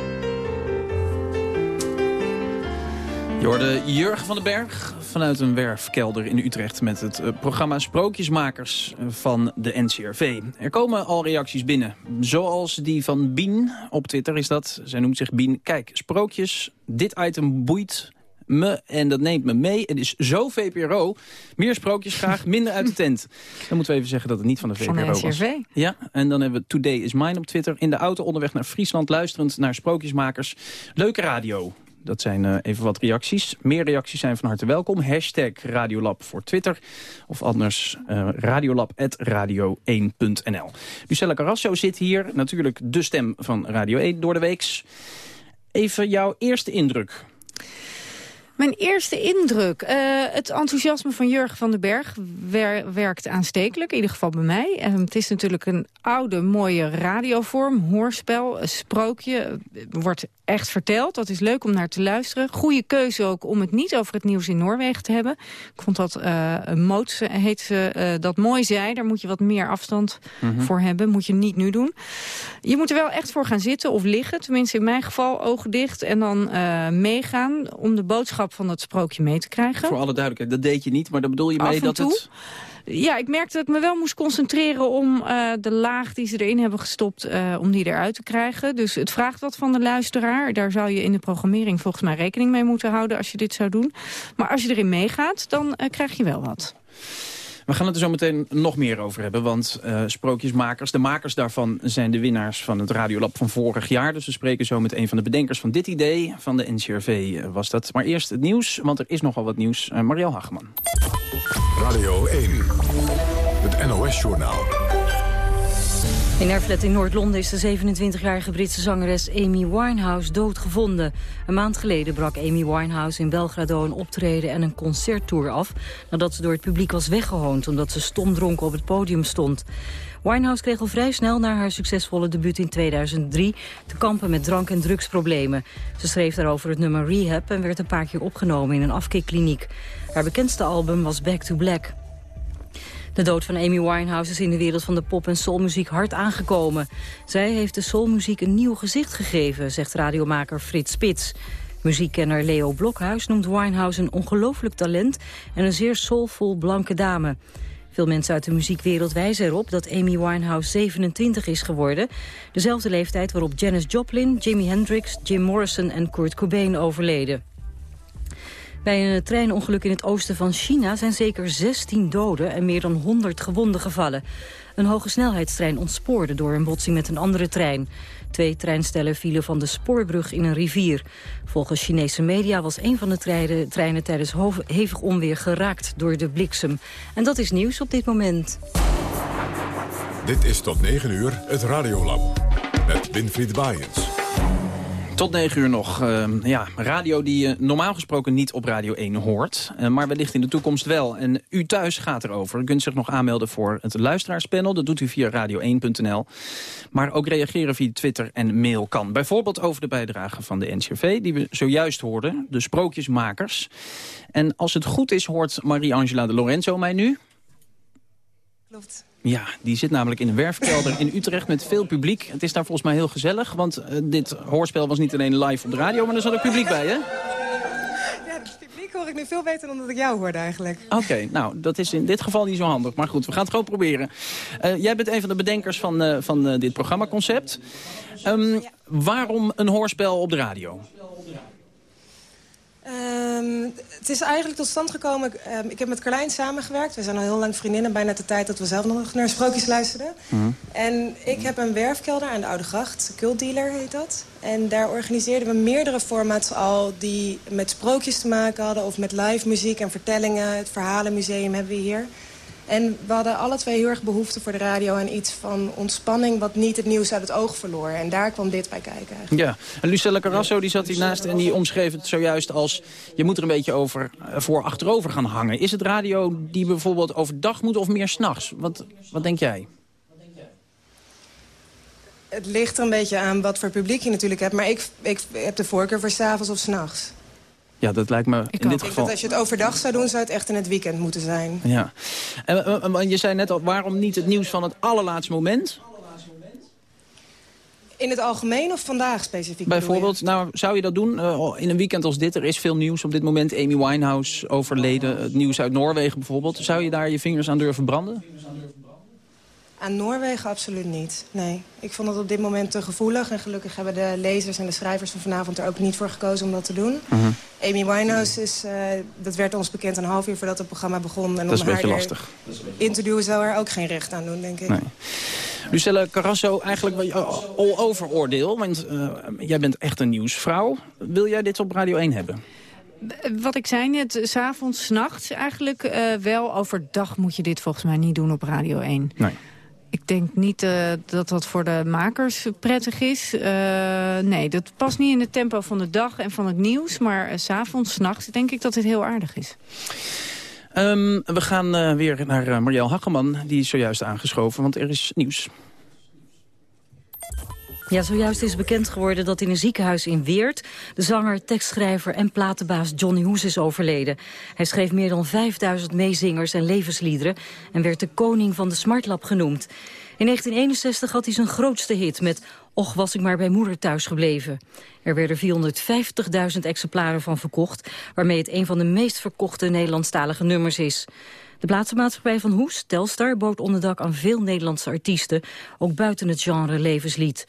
S5: Je Jurgen van den Berg vanuit een werfkelder in Utrecht... met het uh, programma Sprookjesmakers van de NCRV. Er komen al reacties binnen. Zoals die van Bien. Op Twitter is dat. Zij noemt zich Bien. Kijk, sprookjes. Dit item boeit me en dat neemt me mee. Het is zo VPRO. Meer sprookjes graag, minder uit de tent. Dan moeten we even zeggen dat het niet van de VPRO
S1: van de NCRV.
S5: was. Ja, en dan hebben we Today is Mine op Twitter. In de auto onderweg naar Friesland, luisterend naar sprookjesmakers. Leuke radio. Dat zijn uh, even wat reacties. Meer reacties zijn van harte welkom. Hashtag Radiolab voor Twitter. Of anders uh, radiolab.radio1.nl. Lucella Carrasso zit hier. Natuurlijk de stem van Radio 1 door de weeks. Even jouw eerste indruk.
S13: Mijn eerste indruk. Uh, het enthousiasme van Jurgen van den Berg wer werkt aanstekelijk. In ieder geval bij mij. Uh, het is natuurlijk een oude, mooie radiovorm. Hoorspel, een sprookje. Wordt echt verteld. Dat is leuk om naar te luisteren. Goede keuze ook om het niet over het nieuws in Noorwegen te hebben. Ik vond dat uh, Moots heet ze, dat mooi zei. Daar moet je wat meer afstand mm -hmm. voor hebben. Moet je niet nu doen. Je moet er wel echt voor gaan zitten of liggen. Tenminste in mijn geval ogen dicht. En dan meegaan om de boodschap van dat sprookje mee te krijgen.
S5: Voor alle duidelijkheid, dat deed je niet, maar dan bedoel je mee dat het...
S13: Ja, ik merkte dat ik me wel moest concentreren om uh, de laag die ze erin hebben gestopt, uh, om die eruit te krijgen. Dus het vraagt wat van de luisteraar. Daar zou je in de programmering volgens mij rekening mee moeten houden als je dit zou doen. Maar als je erin meegaat, dan uh, krijg je wel wat.
S5: We gaan het er zo meteen nog meer over hebben, want uh, sprookjesmakers, de makers daarvan zijn de winnaars van het Radiolab van vorig jaar. Dus we spreken zo met een van de bedenkers van dit idee, van de NCRV uh, was dat. Maar eerst het nieuws, want er is nogal wat nieuws. Uh, Marielle Hageman.
S4: Radio 1, het NOS-journaal.
S1: In haar flat in Noord-Londen is de 27-jarige Britse zangeres Amy Winehouse doodgevonden. Een maand geleden brak Amy Winehouse in Belgrado een optreden en een concerttour af... nadat ze door het publiek was weggehoond omdat ze stomdronken op het podium stond. Winehouse kreeg al vrij snel na haar succesvolle debuut in 2003 te kampen met drank- en drugsproblemen. Ze schreef daarover het nummer Rehab en werd een paar keer opgenomen in een afkikkliniek. Haar bekendste album was Back to Black. De dood van Amy Winehouse is in de wereld van de pop- en soulmuziek hard aangekomen. Zij heeft de soulmuziek een nieuw gezicht gegeven, zegt radiomaker Frits Spits. Muziekkenner Leo Blokhuis noemt Winehouse een ongelooflijk talent... en een zeer soulvol blanke dame. Veel mensen uit de muziekwereld wijzen erop dat Amy Winehouse 27 is geworden. Dezelfde leeftijd waarop Janis Joplin, Jimi Hendrix, Jim Morrison en Kurt Cobain overleden. Bij een treinongeluk in het oosten van China zijn zeker 16 doden en meer dan 100 gewonden gevallen. Een hoge snelheidstrein ontspoorde door een botsing met een andere trein. Twee treinstellen vielen van de spoorbrug in een rivier. Volgens Chinese media was een van de treinen, tijdens hevig onweer geraakt door de bliksem. En dat is nieuws op dit moment.
S4: Dit is tot 9 uur het Radiolab met Winfried Baaiens.
S5: Tot 9 uur nog. Uh, ja, radio die je normaal gesproken niet op Radio 1 hoort. Uh, maar wellicht in de toekomst wel. En u thuis gaat erover. U kunt zich nog aanmelden voor het luisteraarspanel. Dat doet u via radio1.nl. Maar ook reageren via Twitter en mail kan. Bijvoorbeeld over de bijdrage van de NCRV... die we zojuist hoorden, de sprookjesmakers. En als het goed is, hoort Marie-Angela de Lorenzo mij nu.
S14: Klopt.
S5: Ja, die zit namelijk in een werfkelder in Utrecht met veel publiek. Het is daar volgens mij heel gezellig, want uh, dit hoorspel was niet alleen live op de radio, maar er zat ook publiek bij, hè?
S14: Ja, het publiek hoor ik nu veel beter dan dat ik jou hoorde eigenlijk.
S5: Oké, okay, nou, dat is in dit geval niet zo handig. Maar goed, we gaan het gewoon proberen. Uh, jij bent een van de bedenkers van, uh, van dit programmaconcept. Um, ja. Waarom een hoorspel op de radio?
S14: Um, het is eigenlijk tot stand gekomen... Um, ik heb met Carlijn samengewerkt. We zijn al heel lang vriendinnen. Bijna de tijd dat we zelf nog naar sprookjes luisterden. Mm. En ik heb een werfkelder aan de Oude Gracht. Cult Dealer heet dat. En daar organiseerden we meerdere formats al... die met sprookjes te maken hadden. Of met live muziek en vertellingen. Het Verhalenmuseum hebben we hier. En we hadden alle twee heel erg behoefte voor de radio... aan iets van ontspanning wat niet het nieuws uit het oog verloor. En daar kwam dit bij kijken eigenlijk.
S5: Ja, en Lucella Carrasso die zat hiernaast en die omschreef het zojuist als... je moet er een beetje over, voor achterover gaan hangen. Is het radio die bijvoorbeeld overdag moet of meer s'nachts? Wat, wat denk jij?
S14: Het ligt er een beetje aan wat voor publiek je natuurlijk hebt. Maar ik, ik heb de voorkeur voor s'avonds of s'nachts.
S5: Ja, dat lijkt me in
S14: ik
S5: dit geval...
S14: als je het overdag zou doen, zou het echt in het weekend moeten zijn.
S5: Ja. En, en je zei net al, waarom niet het nieuws van het allerlaatste moment?
S14: In het algemeen of vandaag specifiek?
S5: Bijvoorbeeld, nou, zou je dat doen uh, in een weekend als dit? Er is veel nieuws op dit moment. Amy Winehouse overleden, het nieuws uit Noorwegen bijvoorbeeld. Zou je daar je vingers aan durven branden?
S14: Aan Noorwegen absoluut niet, nee. Ik vond het op dit moment te gevoelig. En gelukkig hebben de lezers en de schrijvers van vanavond er ook niet voor gekozen om dat te doen. Uh -huh. Amy Winehouse, is, uh, dat werd ons bekend een half uur voordat het programma begon. En
S5: dat
S14: om
S5: is een
S14: haar
S5: lastig.
S14: interviewen zou er ook geen recht aan doen, denk ik.
S5: Nee. Lucelle Carrasso, eigenlijk all over oordeel. Want uh, jij bent echt een nieuwsvrouw. Wil jij dit op Radio 1 hebben?
S13: Wat ik zei net, s'avonds, s'nachts eigenlijk uh, wel. Overdag moet je dit volgens mij niet doen op Radio 1.
S5: Nee.
S13: Ik denk niet uh, dat dat voor de makers prettig is. Uh, nee, dat past niet in het tempo van de dag en van het nieuws. Maar uh, s'avonds, s'nachts denk ik dat het heel aardig is.
S5: Um, we gaan weer naar Marielle Hageman. Die is zojuist aangeschoven, want er is nieuws.
S1: Ja, zojuist is bekend geworden dat in een ziekenhuis in Weert... de zanger, tekstschrijver en platenbaas Johnny Hoes is overleden. Hij schreef meer dan 5000 meezingers en levensliederen... en werd de koning van de Smartlab genoemd. In 1961 had hij zijn grootste hit met Och was ik maar bij moeder thuis gebleven. Er werden 450.000 exemplaren van verkocht... waarmee het een van de meest verkochte Nederlandstalige nummers is. De plaatsenmaatschappij van Hoes, Telstar, bood onderdak aan veel Nederlandse artiesten... ook buiten het genre levenslied.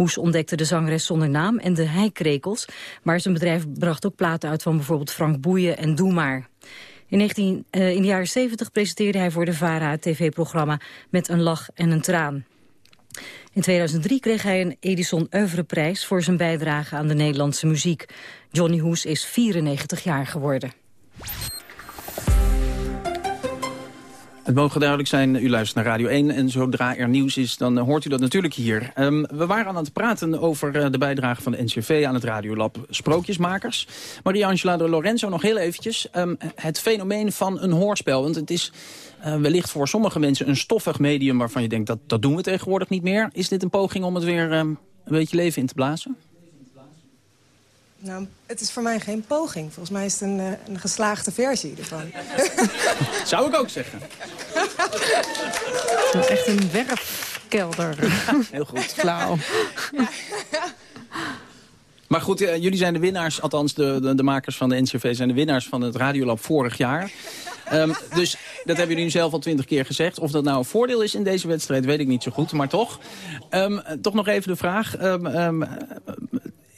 S1: Hoes ontdekte de zangeres zonder naam en de heikrekels... maar zijn bedrijf bracht ook platen uit van bijvoorbeeld Frank Boeien en Doe Maar. In, 19, uh, in de jaren 70 presenteerde hij voor de VARA het tv-programma Met een lach en een traan. In 2003 kreeg hij een Edison Oeuvreprijs voor zijn bijdrage aan de Nederlandse muziek. Johnny Hoes is 94 jaar geworden.
S5: Het mogen duidelijk zijn, u luistert naar Radio 1 en zodra er nieuws is, dan eh, hoort u dat natuurlijk hier. Um, we waren aan het praten over uh, de bijdrage van de NCV aan het Radiolab Sprookjesmakers. Maria-Angela de Lorenzo nog heel eventjes. Um, het fenomeen van een hoorspel, want het is uh, wellicht voor sommige mensen een stoffig medium waarvan je denkt dat dat doen we tegenwoordig niet meer. Is dit een poging om het weer um, een beetje leven in te blazen?
S14: Nou, het is voor mij geen poging. Volgens mij is het een, uh, een geslaagde versie ervan.
S5: Zou ik ook zeggen.
S13: Echt een werfkelder.
S5: Heel goed.
S13: Flauw.
S5: Maar goed, uh, jullie zijn de winnaars, althans de, de, de, makers van de NCV... zijn de winnaars van het Radiolab vorig jaar. Um, dus dat hebben jullie nu zelf al twintig keer gezegd. Of dat nou een voordeel is in deze wedstrijd, weet ik niet zo goed. Maar toch, um, toch nog even de vraag. Um,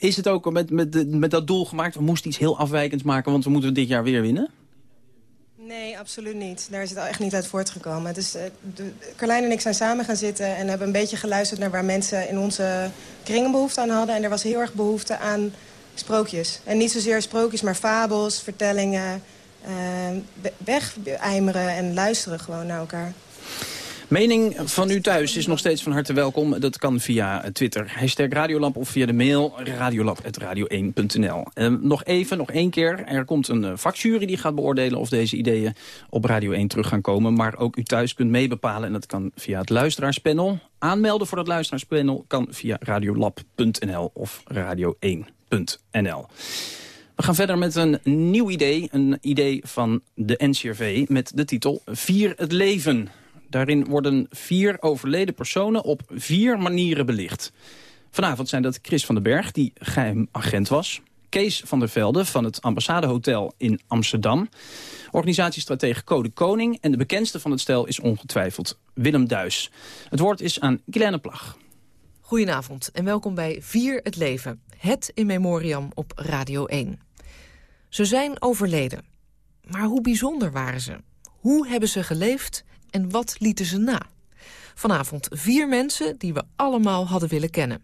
S5: is het ook met, met, met dat doel gemaakt, we moesten iets heel afwijkends maken... want we moeten dit jaar weer winnen?
S14: Nee, absoluut niet. Daar is het echt niet uit voortgekomen. Uh, de, Carlijn en ik zijn samen gaan zitten en hebben een beetje geluisterd... naar waar mensen in onze kringen behoefte aan hadden. En er was heel erg behoefte aan sprookjes. En niet zozeer sprookjes, maar fabels, vertellingen... Uh, en luisteren gewoon naar elkaar.
S5: Mening van u thuis is nog steeds van harte welkom. Dat kan via Twitter, hashtag Radiolab of via de mail radiolab.radio1.nl. Uh, nog even, nog één keer. Er komt een uh, vakjury die gaat beoordelen of deze ideeën op Radio 1 terug gaan komen. Maar ook u thuis kunt meebepalen en dat kan via het luisteraarspanel. Aanmelden voor het luisteraarspanel kan via radiolab.nl of radio1.nl. We gaan verder met een nieuw idee. Een idee van de NCRV met de titel Vier het leven. Daarin worden vier overleden personen op vier manieren belicht. Vanavond zijn dat Chris van den Berg, die geheim agent was. Kees van der Velde van het Ambassadehotel in Amsterdam. Organisatiestratege Code Koning. En de bekendste van het stel is ongetwijfeld Willem Duis. Het woord is aan Guylaine Plag.
S15: Goedenavond en welkom bij Vier het Leven. Het in memoriam op Radio 1. Ze zijn overleden. Maar hoe bijzonder waren ze? Hoe hebben ze geleefd en wat lieten ze na? Vanavond vier mensen die we allemaal hadden willen kennen.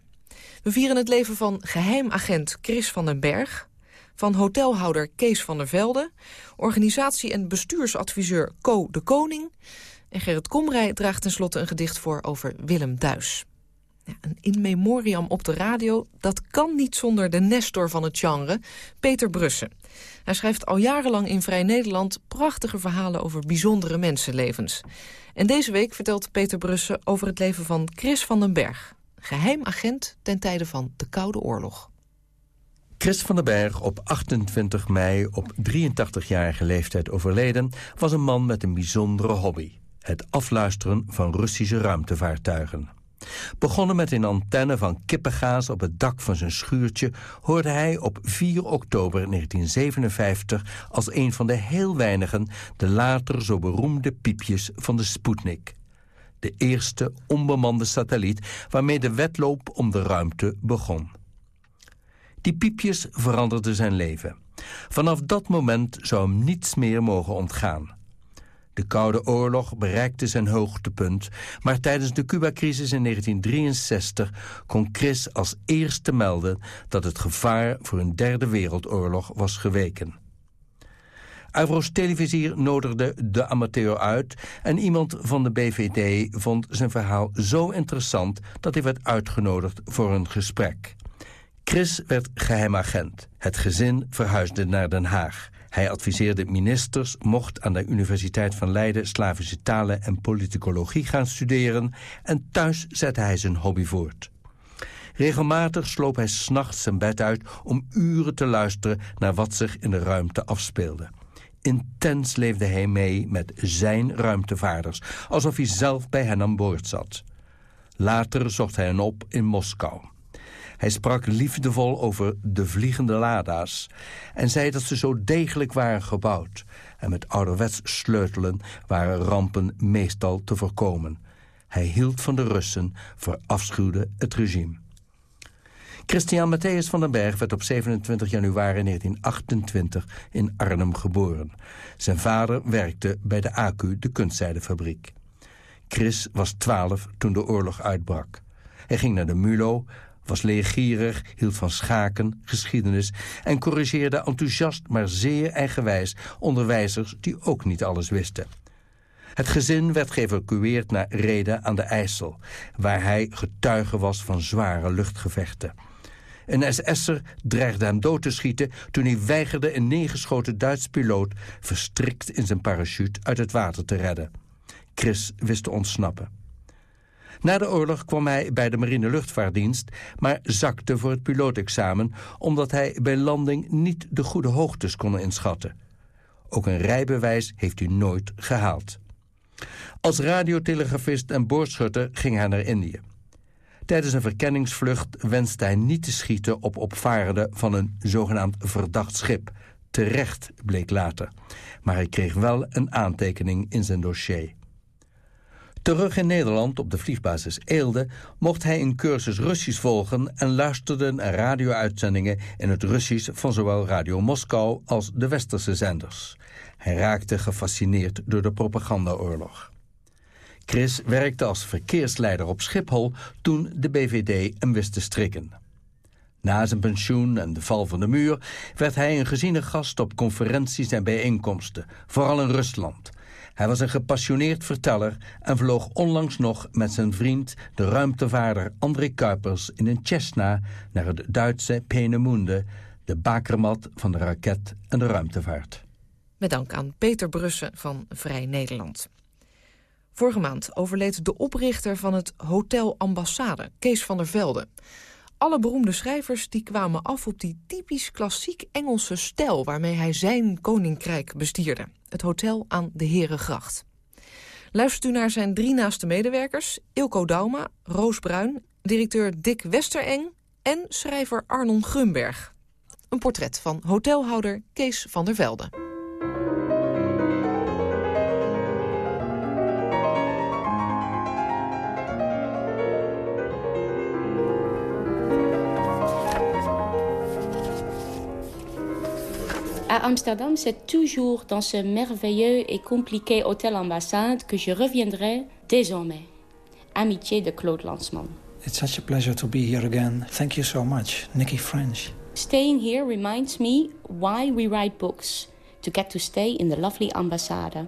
S15: We vieren het leven van geheimagent Chris van den Berg... van hotelhouder Kees van der Velde... organisatie- en bestuursadviseur Co de Koning... en Gerrit Komrij draagt tenslotte een gedicht voor over Willem Duis. Een in memoriam op de radio, dat kan niet zonder de nestor van het genre, Peter Brussen. Hij schrijft al jarenlang in Vrij Nederland prachtige verhalen over bijzondere mensenlevens. En deze week vertelt Peter Brussen over het leven van Chris van den Berg. Geheim agent ten tijde van de Koude Oorlog.
S16: Chris van den Berg, op 28 mei op 83-jarige leeftijd overleden... was een man met een bijzondere hobby. Het afluisteren van Russische ruimtevaartuigen. Begonnen met een antenne van kippengaas op het dak van zijn schuurtje... hoorde hij op 4 oktober 1957 als een van de heel weinigen... de later zo beroemde piepjes van de Sputnik. De eerste onbemande satelliet waarmee de wedloop om de ruimte begon. Die piepjes veranderden zijn leven. Vanaf dat moment zou hem niets meer mogen ontgaan. De Koude Oorlog bereikte zijn hoogtepunt... maar tijdens de Cuba-crisis in 1963 kon Chris als eerste melden... dat het gevaar voor een derde wereldoorlog was geweken. Avro's televisier nodigde de amateur uit... en iemand van de BVD vond zijn verhaal zo interessant... dat hij werd uitgenodigd voor een gesprek. Chris werd geheim agent. Het gezin verhuisde naar Den Haag. Hij adviseerde ministers mocht aan de Universiteit van Leiden... Slavische talen en politicologie gaan studeren... en thuis zette hij zijn hobby voort. Regelmatig sloop hij s'nachts zijn bed uit om uren te luisteren naar wat zich in de ruimte afspeelde. Intens leefde hij mee met zijn ruimtevaarders, alsof hij zelf bij hen aan boord zat. Later zocht hij hen op in Moskou. Hij sprak liefdevol over de vliegende lada's en zei dat ze zo degelijk waren gebouwd. En met ouderwets sleutelen waren rampen meestal te voorkomen. Hij hield van de Russen, verafschuwde het regime. Christian Matthäus van den Berg werd op 27 januari 1928 in Arnhem geboren. Zijn vader werkte bij de ACU, de kunstzijdefabriek. Chris was 12 toen de oorlog uitbrak. Hij ging naar de MULO, was leergierig, hield van schaken, geschiedenis... en corrigeerde enthousiast, maar zeer eigenwijs... onderwijzers die ook niet alles wisten. Het gezin werd geëvacueerd naar Reden aan de IJssel... waar hij getuige was van zware luchtgevechten. Een SS'er dreigde hem dood te schieten... toen hij weigerde een neergeschoten Duits piloot... verstrikt in zijn parachute uit het water te redden. Chris wist te ontsnappen. Na de oorlog kwam hij bij de marine luchtvaartdienst... maar zakte voor het pilootexamen... omdat hij bij landing niet de goede hoogtes kon inschatten. Ook een rijbewijs heeft hij nooit gehaald. Als radiotelegrafist en boordschutter ging hij naar Indië. Tijdens een verkenningsvlucht wenste hij niet te schieten op opvarenden van een zogenaamd verdacht schip. Terecht, bleek later. Maar hij kreeg wel een aantekening in zijn dossier. Terug in Nederland op de vliegbasis Eelde mocht hij een cursus Russisch volgen en luisterde naar radio-uitzendingen in het Russisch van zowel Radio Moskou als de westerse zenders. Hij raakte gefascineerd door de propagandaoorlog. Chris werkte als verkeersleider op Schiphol toen de BVD hem wist te strikken. Na zijn pensioen en de val van de muur werd hij een geziene gast op conferenties en bijeenkomsten, vooral in Rusland. Hij was een gepassioneerd verteller en vloog onlangs nog met zijn vriend, de ruimtevaarder André Kuipers, in een Cessna naar het Duitse Peenemünde, de bakermat van de raket en de ruimtevaart.
S15: Met dank aan Peter Brussen van Vrij Nederland. Vorige maand overleed de oprichter van het Hotel Ambassade, Kees van der Velde. Alle beroemde schrijvers die kwamen af op die typisch klassiek Engelse stijl... waarmee hij zijn koninkrijk bestierde. Het hotel aan de Herengracht. Luistert u naar zijn drie naaste medewerkers... Ilko Dauma, Roos Bruin, directeur Dick Westereng... en schrijver Arnon Grunberg. Een portret van hotelhouder Kees van der Velde.
S17: À Amsterdam, c'est toujours dans ce merveilleux et compliqué hôtel ambassade que je reviendrai désormais. Amitié de Claude Landsman.
S18: It's such a pleasure to be here again. Thank you so much, Nicky French.
S17: Staying here reminds me why we write books. To get to stay in the lovely ambassade.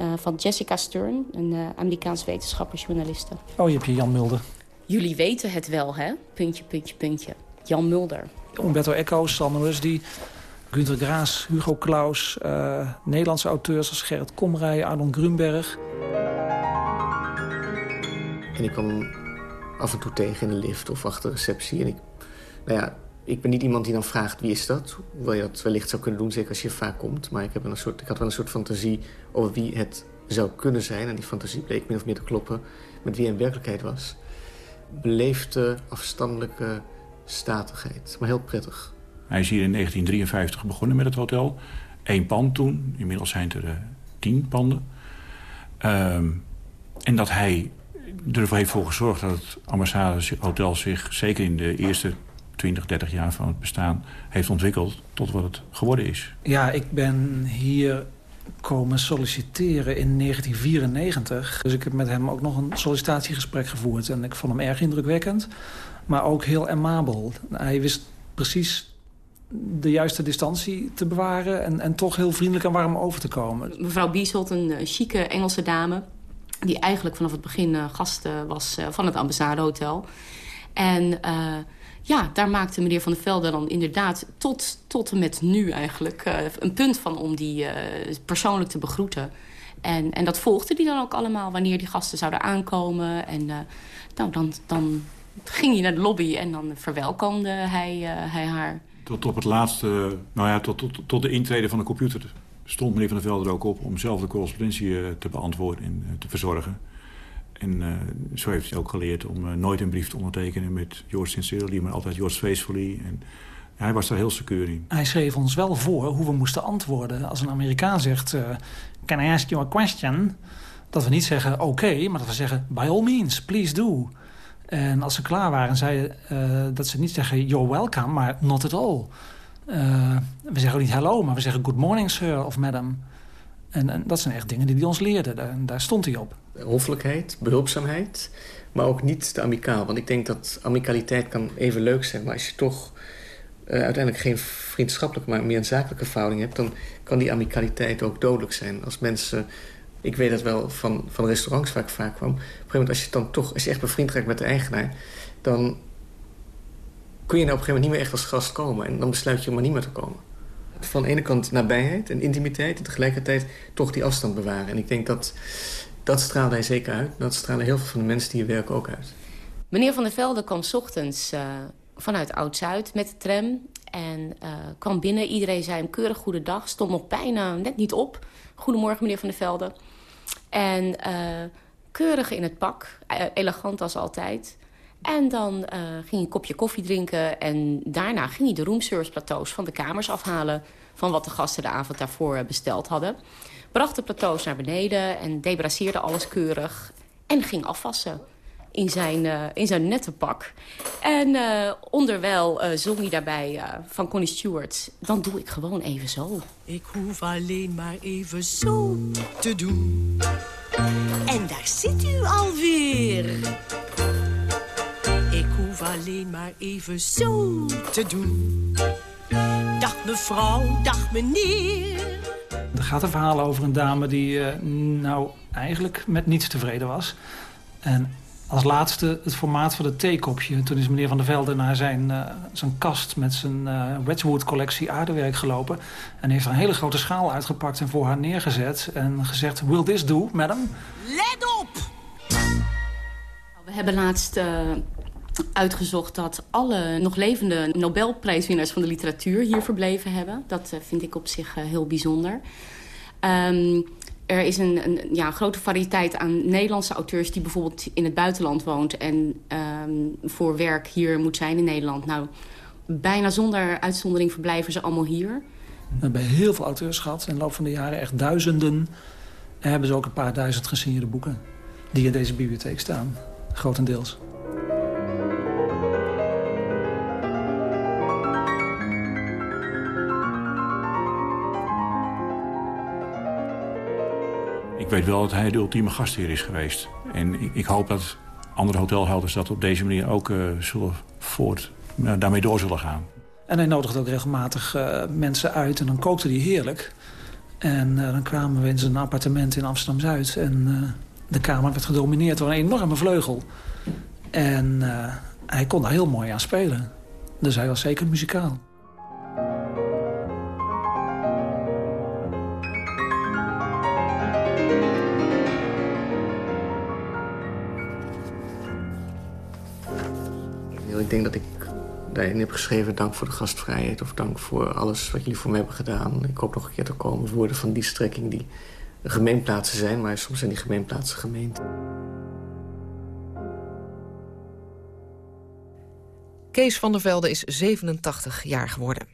S17: Uh, van Jessica Stern, een uh, Amerikaans wetenschappersjournaliste.
S18: Oh, je hebt je Jan Mulder.
S17: Jullie weten het wel, hè? Puntje, puntje, puntje. Jan Mulder.
S18: Umberto Eco, Salman Rushdie, Günter Graas, Hugo Claus, uh, Nederlandse auteurs als Gerrit Komrij, Arnon Grunberg.
S19: En ik kwam af en toe tegen in de lift of achter de receptie. En ik, nou ja, ik ben niet iemand die dan vraagt wie is dat. Hoewel je dat wellicht zou kunnen doen, zeker als je vaak komt. Maar ik, heb een soort, ik had wel een soort fantasie over wie het zou kunnen zijn. En die fantasie bleek min of meer te kloppen met wie hij in werkelijkheid was. Beleefde, afstandelijke statigheid. Maar heel prettig.
S20: Hij is hier in 1953 begonnen met het hotel. Eén pand toen. Inmiddels zijn er uh, tien panden. Um, en dat hij ervoor heeft voor gezorgd dat het ambassadehotel zich... zeker in de eerste 20, 30 jaar van het bestaan... heeft ontwikkeld tot wat het geworden is.
S18: Ja, ik ben hier komen solliciteren in 1994. Dus ik heb met hem ook nog een sollicitatiegesprek gevoerd. En ik vond hem erg indrukwekkend, maar ook heel amabel. Hij wist precies de juiste distantie te bewaren... en, en toch heel vriendelijk en warm over te komen.
S17: Mevrouw Bieselt, een uh, chique Engelse dame... die eigenlijk vanaf het begin uh, gast uh, was van het ambassadehotel. En ja, daar maakte meneer Van der Velde dan inderdaad tot, tot en met nu eigenlijk... een punt van om die persoonlijk te begroeten... En, en dat volgde die dan ook allemaal, wanneer die gasten zouden aankomen. En nou, dan, dan ging hij naar de lobby en dan verwelkomde hij, hij haar.
S20: Tot op het laatste, nou ja, tot, tot, de intrede van de computer stond meneer Van der Velde ook op... om zelf de correspondentie uh, te beantwoorden en te verzorgen. En zo heeft hij ook geleerd om nooit een brief te ondertekenen met George Sincerely... maar altijd George Faithfully. En hij was daar heel secuur in.
S18: Hij schreef ons wel voor hoe we moesten antwoorden. Als een Amerikaan zegt, can I ask you a question? Dat we niet zeggen oké, maar dat we zeggen by all means, please do. En als ze klaar waren, zeiden uh, dat ze niet zeggen you're welcome, maar not at all. Uh, we zeggen niet hello, maar we zeggen good morning sir of madam. En, en dat zijn echt dingen die hij ons leerde. Daar, daar stond hij op.
S19: Hoffelijkheid, behulpzaamheid, maar ook niet te amicaal. Want ik denk dat amicaliteit kan even leuk zijn, maar als je toch uh, uiteindelijk geen vriendschappelijke, maar meer een zakelijke verhouding hebt... dan kan die amicaliteit ook dodelijk zijn. Als mensen, ik weet dat wel van, van restaurants waar ik vaak kwam... op een gegeven moment als je dan toch, als je echt bevriend raakt met de eigenaar... dan kun je nou op een gegeven moment niet meer echt als gast komen. En dan besluit je om maar niet meer te komen. Van de ene kant nabijheid en intimiteit... en tegelijkertijd toch die afstand bewaren. En ik denk dat dat straalde hij zeker uit. Dat stralen heel veel van de mensen die hier werken ook uit.
S17: Meneer Van der Velde kwam ochtends... Uh vanuit Oud-Zuid met de tram. En uh, kwam binnen. Iedereen zei hem keurig goedendag. Stond nog bijna net niet op. Goedemorgen, meneer Van der Velde. En uh, keurig in het pak. Uh, elegant als altijd. En dan ging hij een kopje koffie drinken. En daarna ging hij de roomservice-plateaus van de kamers afhalen... van wat de gasten de avond daarvoor besteld hadden. Bracht de plateaus naar beneden en debraceerde alles keurig. En ging afwassen in zijn, uh, in zijn nette pak. En uh, onderwijl uh, zong hij daarbij van Connie Stewart... dan doe ik gewoon even zo.
S21: Ik hoef alleen maar even zo te doen. En daar zit u alweer. Ik hoef alleen maar even zo te doen. Dag mevrouw, dag meneer.
S18: Er gaat een verhaal over een dame die nou eigenlijk met niets tevreden was. En als laatste het formaat van het theekopje. Toen is meneer Van der Velde naar zijn, uh, zijn kast met zijn uh, Wedgwood-collectie aardewerk gelopen. En heeft er een hele grote schaal uitgepakt en voor haar neergezet. En gezegd, will this do, madam?
S21: Let op!
S17: We hebben laatst uh, uitgezocht dat alle nog levende Nobelprijswinnaars van de literatuur hier verbleven hebben. Dat vind ik op zich heel bijzonder. Um, er is een, een, ja, grote variëteit aan Nederlandse auteurs... die bijvoorbeeld in het buitenland woont... en um, voor werk hier moet zijn in Nederland. Nou, bijna zonder uitzondering verblijven ze allemaal hier.
S18: We hebben heel veel auteurs gehad in de loop van de jaren. Echt duizenden. En hebben ze ook een paar duizend gesigneerde boeken... die in deze bibliotheek staan. Grotendeels.
S20: Ik weet wel dat hij de ultieme gastheer is geweest. En ik, ik hoop dat andere hotelhouders dat op deze manier ook uh, zullen voort, uh, daarmee door zullen gaan.
S18: En hij nodigde ook regelmatig uh, mensen uit en dan kookte hij heerlijk. En dan kwamen we in zijn appartement in Amsterdam-Zuid. En de kamer werd gedomineerd door een enorme vleugel. En hij kon daar heel mooi aan spelen. Dus hij was zeker muzikaal.
S19: Denk dat ik daarin heb geschreven... dank voor de gastvrijheid of dank voor alles wat jullie voor me hebben gedaan. Ik hoop nog een keer te komen. Woorden van die strekking die gemeenplaatsen zijn... maar soms zijn die gemeenplaatsen gemeenten.
S15: Kees van der Velde is 87 jaar geworden.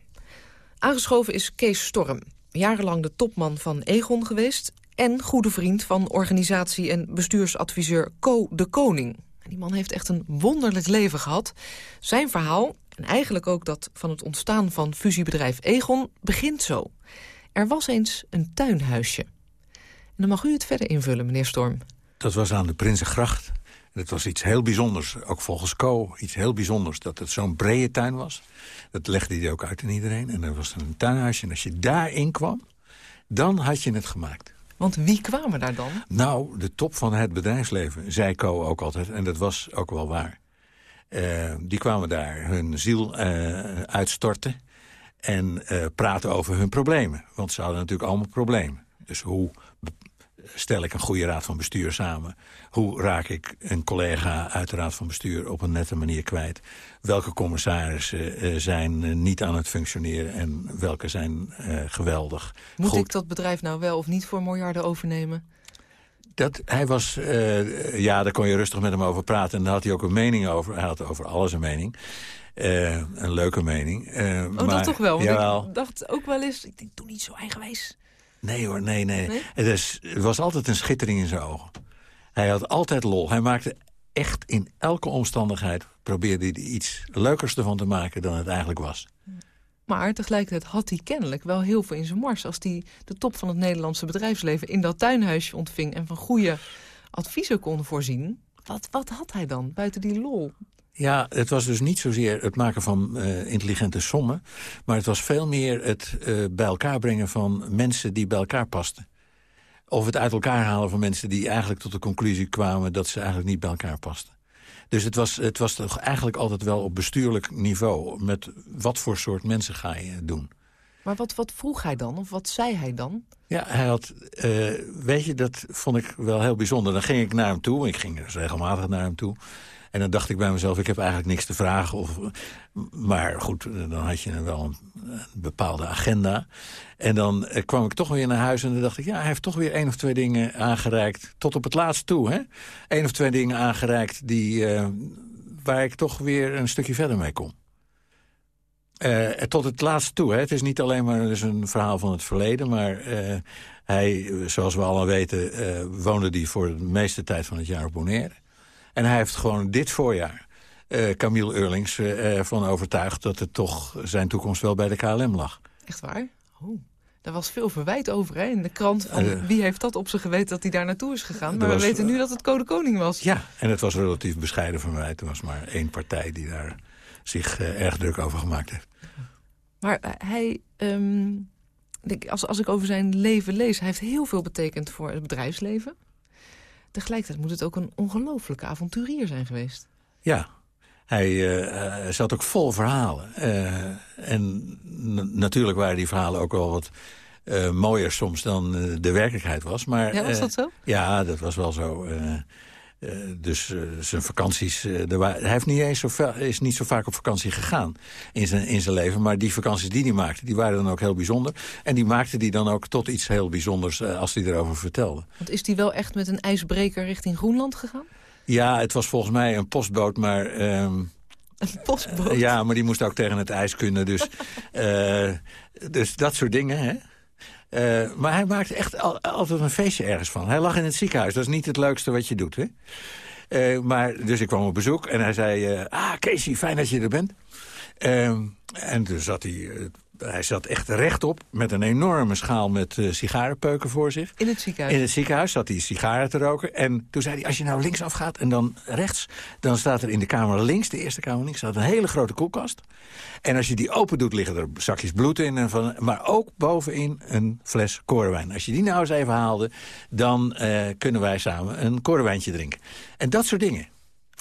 S15: Aangeschoven is Kees Storm, jarenlang de topman van Egon geweest... en goede vriend van organisatie- en bestuursadviseur Co de Koning. Die man heeft echt een wonderlijk leven gehad. Zijn verhaal, en eigenlijk ook dat van het ontstaan van fusiebedrijf Egon, begint zo. Er was eens een tuinhuisje. En dan mag u het verder invullen, meneer Storm.
S22: Dat was aan de Prinsengracht.
S23: Het was iets heel bijzonders, ook volgens Co, iets heel bijzonders... dat het zo'n brede tuin was. Dat legde hij ook uit aan iedereen. En er was een tuinhuisje en als je daarin kwam, dan had je het gemaakt.
S15: Want wie kwamen daar dan?
S23: Nou, de top van het bedrijfsleven, zei Co ook altijd. En dat was ook wel waar. Uh, die kwamen daar hun ziel uh, uitstorten en uh, praten over hun problemen. Want ze hadden natuurlijk allemaal problemen. Dus hoe stel ik een goede raad van bestuur samen? Hoe raak ik een collega uit de raad van bestuur op een nette manier kwijt? Welke commissarissen uh, zijn uh, niet aan het functioneren en welke zijn uh, geweldig?
S15: Moet Goed. ik dat bedrijf nou wel of niet voor miljarden overnemen?
S23: Dat, hij was, ja, daar kon je rustig met hem over praten. En daar had hij ook een mening over. Hij had over alles een mening. een leuke mening.
S15: oh,
S23: maar,
S15: dat toch wel? Want jawel. ik dacht ook wel eens, ik denk, doe niet zo eigenwijs.
S23: Nee hoor, nee, nee. nee? Het, is, het was altijd een schittering in zijn ogen. Hij had altijd lol. Hij maakte echt in elke omstandigheid... probeerde hij iets leukers ervan te maken dan het eigenlijk was.
S15: Maar tegelijkertijd had hij kennelijk wel heel veel in zijn mars... als hij de top van het Nederlandse bedrijfsleven in dat tuinhuisje ontving... en van goede adviezen kon voorzien. Wat, wat had hij dan buiten die lol?
S23: Ja, het was dus niet zozeer het maken van uh, intelligente sommen... maar het was veel meer het uh, bij elkaar brengen van mensen die bij elkaar pasten. Of het uit elkaar halen van mensen die eigenlijk tot de conclusie kwamen... dat ze eigenlijk niet bij elkaar pasten. Dus het was, het was toch eigenlijk altijd wel op bestuurlijk niveau. Met wat voor soort mensen ga je doen.
S15: Maar wat, wat vroeg hij dan? Of wat zei hij dan?
S23: Ja, hij had... Uh, weet je, dat vond ik wel heel bijzonder. Dan ging ik naar hem toe. Ik ging dus regelmatig naar hem toe. En dan dacht ik bij mezelf, ik heb eigenlijk niks te vragen. Of, maar goed, dan had je wel een, bepaalde agenda. En dan eh, kwam ik toch weer naar huis en dan dacht ik... ja, hij heeft toch weer één of twee dingen aangereikt. Tot op het laatst toe, hè? Eén of twee dingen aangereikt die, uh, waar ik toch weer een stukje verder mee kom. Uh, tot het laatste toe. Hè. Het is niet alleen maar dus een verhaal van het verleden... maar hij, zoals we allemaal weten, uh, woonde hij voor de meeste tijd van het jaar op Bonaire. En hij heeft gewoon dit voorjaar uh, Camille Eurlings uh, van overtuigd... dat het toch zijn toekomst wel bij de KLM lag.
S15: Echt waar? Oh. Daar was veel verwijt over hè? in de krant. Van, uh, wie heeft dat op zijn geweten dat hij daar naartoe is gegaan? Maar was, we weten nu dat het Code Koning was.
S23: Ja, en het was relatief bescheiden verwijt. Er was maar één partij die daar zich erg druk over gemaakt heeft.
S15: Maar hij... Um, als, als ik over zijn leven lees... hij heeft heel veel betekend voor het bedrijfsleven. Tegelijkertijd moet het ook een ongelofelijke avonturier zijn geweest.
S23: Ja, hij uh, zat ook vol verhalen. Uh, en natuurlijk waren die verhalen ook wel wat uh, mooier soms dan de werkelijkheid was. Maar,
S15: ja, was dat zo?
S23: Ja, dat was wel zo. Uh, dus uh, zijn vakanties... Uh, er hij heeft niet eens zo is niet zo vaak op vakantie gegaan in zijn, in zijn leven. Maar die vakanties die hij maakte, die waren dan ook heel bijzonder. En die maakte hij dan ook tot iets heel bijzonders als hij erover vertelde.
S15: Want is hij wel echt met een ijsbreker richting Groenland gegaan?
S23: Ja, het was volgens mij een postboot, maar...
S15: Um, een postboot?
S23: ja, maar die moest ook tegen het ijs kunnen. Dus, dus dat soort dingen, hè? Uh, maar hij maakte echt al, altijd een feestje ergens van. Hij lag in het ziekenhuis. Dat is niet het leukste wat je doet, hè? Uh, maar, dus ik kwam op bezoek en hij zei... Uh, ah, Casey, fijn dat je er bent. En toen zat hij hij zat echt rechtop met een enorme schaal met uh, sigarenpeuken voor zich.
S15: In het ziekenhuis?
S23: In het ziekenhuis zat hij sigaren te roken. En toen zei hij, als je nou linksaf gaat en dan rechts... dan staat er in de kamer links, de eerste kamer links... staat een hele grote koelkast. En als je die open doet, liggen er zakjes bloed in. En van, maar ook bovenin een fles korenwijn. Als je die nou eens even haalde, dan uh, kunnen wij samen een korenwijntje drinken. En dat soort dingen.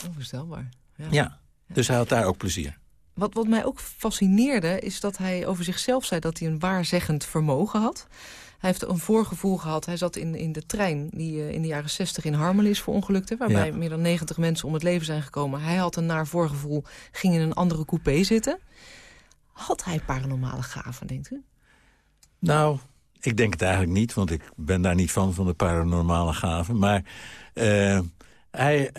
S15: Onvoorstelbaar.
S23: Ja. ja, dus hij had daar ook plezier.
S15: Wat, wat mij ook fascineerde is dat hij over zichzelf zei dat hij een waarzeggend vermogen had. Hij heeft een voorgevoel gehad. Hij zat in, in de trein die uh, in de jaren 60 in Harmelis verongelukte... waarbij ja. meer dan 90 mensen om het leven zijn gekomen. Hij had een naar voorgevoel, ging in een andere coupé zitten. Had hij paranormale gaven, denkt u?
S23: Nou, ik denk het eigenlijk niet, want ik ben daar niet van, van de paranormale gaven. Maar uh, hij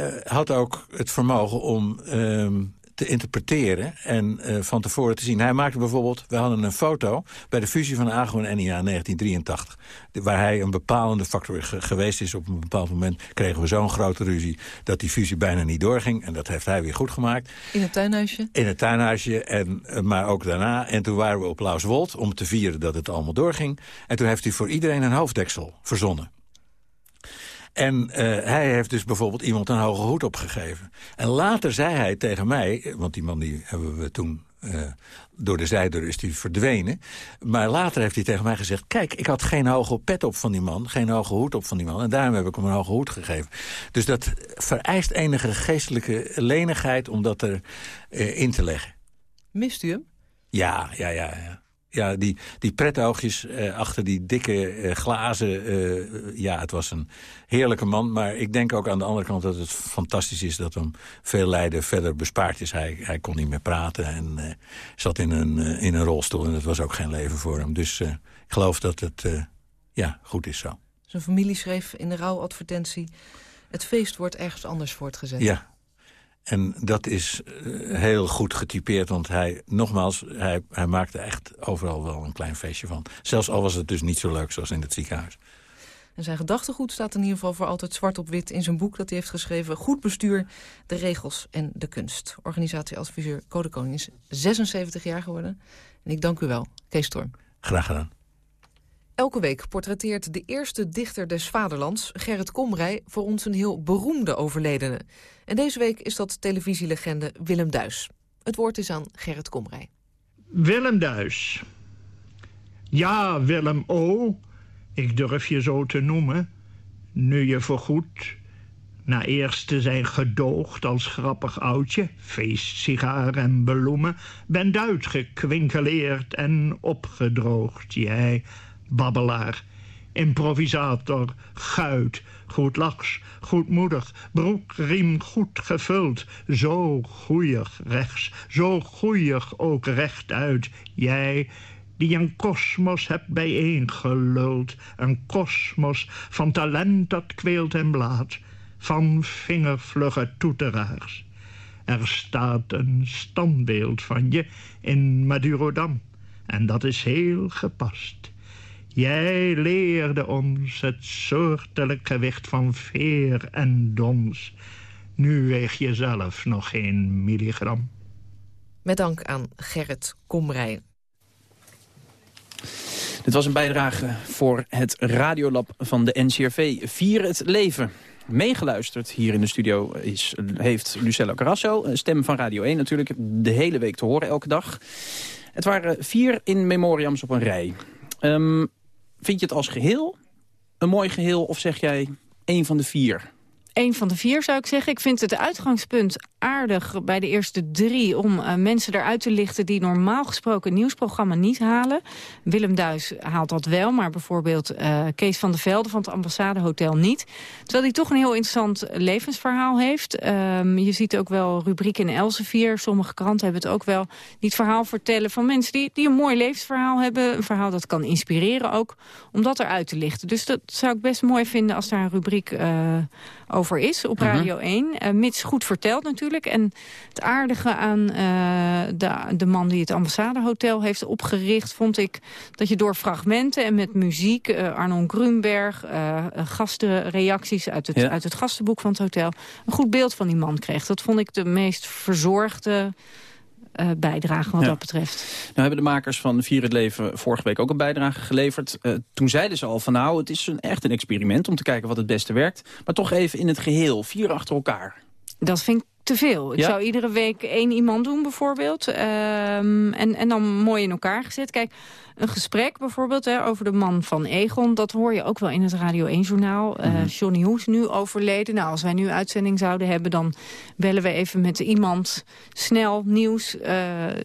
S23: uh, had ook het vermogen om ehm, te interpreteren en uh, van tevoren te zien. Hij maakte bijvoorbeeld, we hadden een foto bij de fusie van AGO en NIA in 1983... waar hij een bepalende factor geweest is. Op een bepaald moment kregen we zo'n grote ruzie... dat die fusie bijna niet doorging. En dat heeft hij weer goed gemaakt.
S15: In het tuinhuisje?
S23: In het tuinhuisje, en, maar ook daarna. En toen waren we op Lauswold om te vieren dat het allemaal doorging. En toen heeft hij voor iedereen een hoofddeksel verzonnen. En eh, hij heeft dus bijvoorbeeld iemand een hoge hoed opgegeven. En later zei hij tegen mij, want die man die hebben we toen... Uh, door de zijdeur is hij verdwenen. Maar later heeft hij tegen mij gezegd... kijk, ik had geen hoge pet op van die man, geen hoge hoed op van die man... en daarom heb ik hem een hoge hoed gegeven. Dus dat vereist enige geestelijke lenigheid om dat erin uh, in te leggen.
S15: Mist u hem?
S23: Ja, ja, ja. ja. Ja, die, die pretoogjes uh, achter die dikke uh, glazen. Uh, ja, het was een heerlijke man. Maar ik denk ook aan de andere kant dat het fantastisch is... dat hem veel lijden verder bespaard is. Hij, hij kon niet meer praten en zat in een, in een rolstoel. En het was ook geen leven voor hem. Dus ik geloof dat het ja, goed is zo.
S15: Zijn familie schreef in de rouwadvertentie... het feest wordt ergens anders voortgezet.
S23: Ja, en dat is heel goed getypeerd, want hij, nogmaals, hij, hij maakte echt overal wel een klein feestje van. Zelfs al was het dus niet zo leuk zoals in het ziekenhuis.
S15: En zijn gedachtegoed staat in ieder geval voor altijd zwart op wit in zijn boek dat hij heeft geschreven. Goed bestuur, de regels en de kunst. Organisatieadviseur Code Koning is 76 jaar geworden. En ik dank u wel, Kees Storm.
S23: Graag gedaan.
S15: Elke week portretteert de eerste dichter des vaderlands, Gerrit Komrij, voor ons een heel beroemde overledene. En deze week is dat televisielegende Willem Duis. Het woord is aan Gerrit Komrij.
S24: Willem Duis. Ja, Willem O., ik durf je zo te noemen, nu je voorgoed na eerst te zijn gedoogd als grappig oudje, feestsigaar en bloemen, bent uitgekwinkeleerd en opgedroogd, jij babbelaar, improvisator, guit, goed lachs, goedmoedig, broekriem goed gevuld, zo goeig rechts, zo goeig ook rechtuit, jij die een kosmos hebt bijeengeluld, een kosmos van talent dat kweelt en blaad, van vingervlugge toeteraars. Er staat een standbeeld van je in Madurodam, en dat is heel gepast. Jij leerde ons het soortelijk gewicht van veer en dons. Nu weeg je zelf nog geen milligram.
S15: Met dank aan Gerrit Komrij.
S5: Dit was een bijdrage voor het Radiolab van de NCRV. Vier het leven. Meegeluisterd hier in de studio is, heeft Lucella Carrasso, stem van Radio 1 natuurlijk, de hele week te horen elke dag. Het waren vier in memoriams op een rij. Um, Vind je het als geheel een mooi geheel of zeg jij één van de vier?
S13: Eén van de vier zou ik zeggen. Ik vind het uitgangspunt aardig bij de eerste drie... om uh, mensen eruit te lichten die normaal gesproken een nieuwsprogramma niet halen. Willem Duis haalt dat wel, maar bijvoorbeeld uh, Kees van der Velde... van het Ambassadehotel niet. Terwijl hij toch een heel interessant levensverhaal heeft. Um, je ziet ook wel rubrieken in Elsevier. Sommige kranten hebben het ook wel. Die het verhaal vertellen van mensen die, die een mooi levensverhaal hebben. Een verhaal dat kan inspireren ook, om dat eruit te lichten. Dus dat zou ik best mooi vinden als daar een rubriek... Uh, over is op Radio mm -hmm. 1. Uh, mits goed verteld natuurlijk. En het aardige aan uh, de, de man die het ambassadehotel heeft opgericht... vond ik dat je door fragmenten en met muziek... Uh, Arnon Grunberg, gastenreacties uit het, ja. uit het gastenboek van het hotel... een goed beeld van die man kreeg. Dat vond ik de meest verzorgde... Uh, bijdragen wat ja. dat betreft.
S5: Nou hebben de makers van Vier het Leven vorige week ook een bijdrage geleverd. Uh, toen zeiden ze al van nou, het is een, echt een experiment om te kijken wat het beste werkt. Maar toch even in het geheel, vier achter elkaar.
S13: Dat vind ik te veel. Ik ja? zou iedere week één iemand doen bijvoorbeeld. Um, en, en dan mooi in elkaar gezet. Kijk, een gesprek bijvoorbeeld hè, over de man van Egon... dat hoor je ook wel in het Radio 1-journaal. Mm -hmm. uh, Johnny Hoes nu overleden. Nou, als wij nu uitzending zouden hebben... dan bellen we even met iemand snel nieuws... Uh,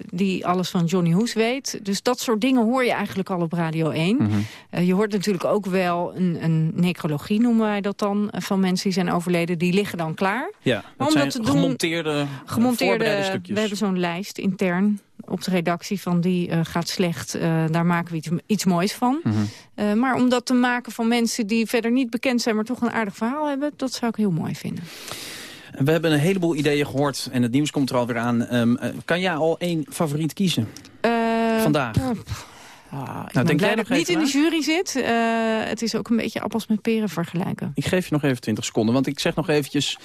S13: die alles van Johnny Hoes weet. Dus dat soort dingen hoor je eigenlijk al op Radio 1. Mm -hmm. uh, je hoort natuurlijk ook wel een, een necrologie, noemen wij dat dan... van mensen die zijn overleden, die liggen dan klaar.
S5: Ja, dat
S13: Maar
S5: om dat te doen, gemonteerde,
S13: gemonteerde stukjes. We hebben zo'n lijst intern op de redactie van die uh, gaat slecht. Uh, daar maken we iets, iets moois van. Mm -hmm. uh, maar om dat te maken van mensen die verder niet bekend zijn... maar toch een aardig verhaal hebben, dat zou ik heel mooi vinden.
S5: We hebben een heleboel ideeën gehoord en het nieuws komt er alweer aan. Um, kan jij al één favoriet kiezen? Vandaag.
S13: Ah, ik
S5: denk
S13: ben blij
S5: jij
S13: dat ik niet in de jury zit. Eh, het is ook een beetje appels met peren vergelijken.
S5: Ik geef je nog even 20 seconden, want ik zeg nog eventjes...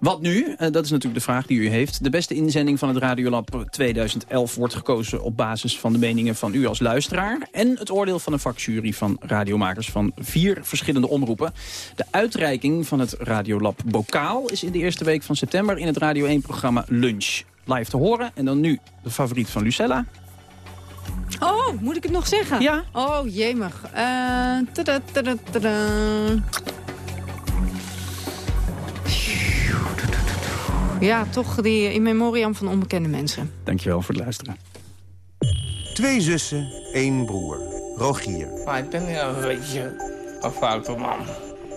S5: Wat nu? Eh, dat is natuurlijk de vraag die u heeft. De beste inzending van het Radiolab 2011 wordt gekozen... op basis van de meningen van u als luisteraar... en het oordeel van een vakjury van radiomakers van vier verschillende omroepen. De uitreiking van het Radiolab Bokaal is in de eerste week van september... in het Radio 1-programma Lunch. Live te horen. En dan nu de favoriet van Lucella.
S13: Oh, moet ik het nog zeggen?
S5: Ja.
S13: Oh, jemig. Eh, tada, tada, tada. Ja, toch die in memoriam van onbekende mensen.
S5: Dankjewel voor het luisteren.
S25: Twee zussen, één broer. Rogier.
S22: Maar ik ben een beetje een foute man.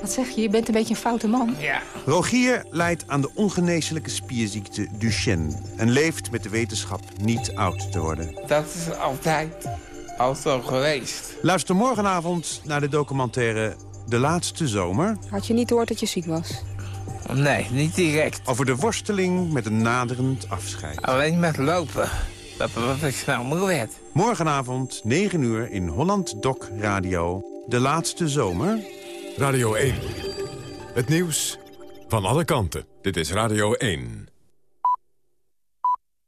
S26: Wat zeg je? Je bent een beetje een foute man.
S22: Ja.
S25: Rogier lijdt aan de ongeneeslijke spierziekte Duchenne... en leeft met de wetenschap niet oud te worden.
S22: Dat is altijd al zo geweest.
S25: Luister morgenavond naar de documentaire De Laatste Zomer...
S26: Had je niet gehoord dat je ziek was?
S22: Nee, niet direct.
S25: over de worsteling met een naderend afscheid.
S22: Alleen met lopen. Dat was ik snel moe werd.
S25: Morgenavond, 9 uur, in Holland Doc Radio. De Laatste Zomer...
S4: Radio 1. Het nieuws van alle kanten. Dit is Radio 1.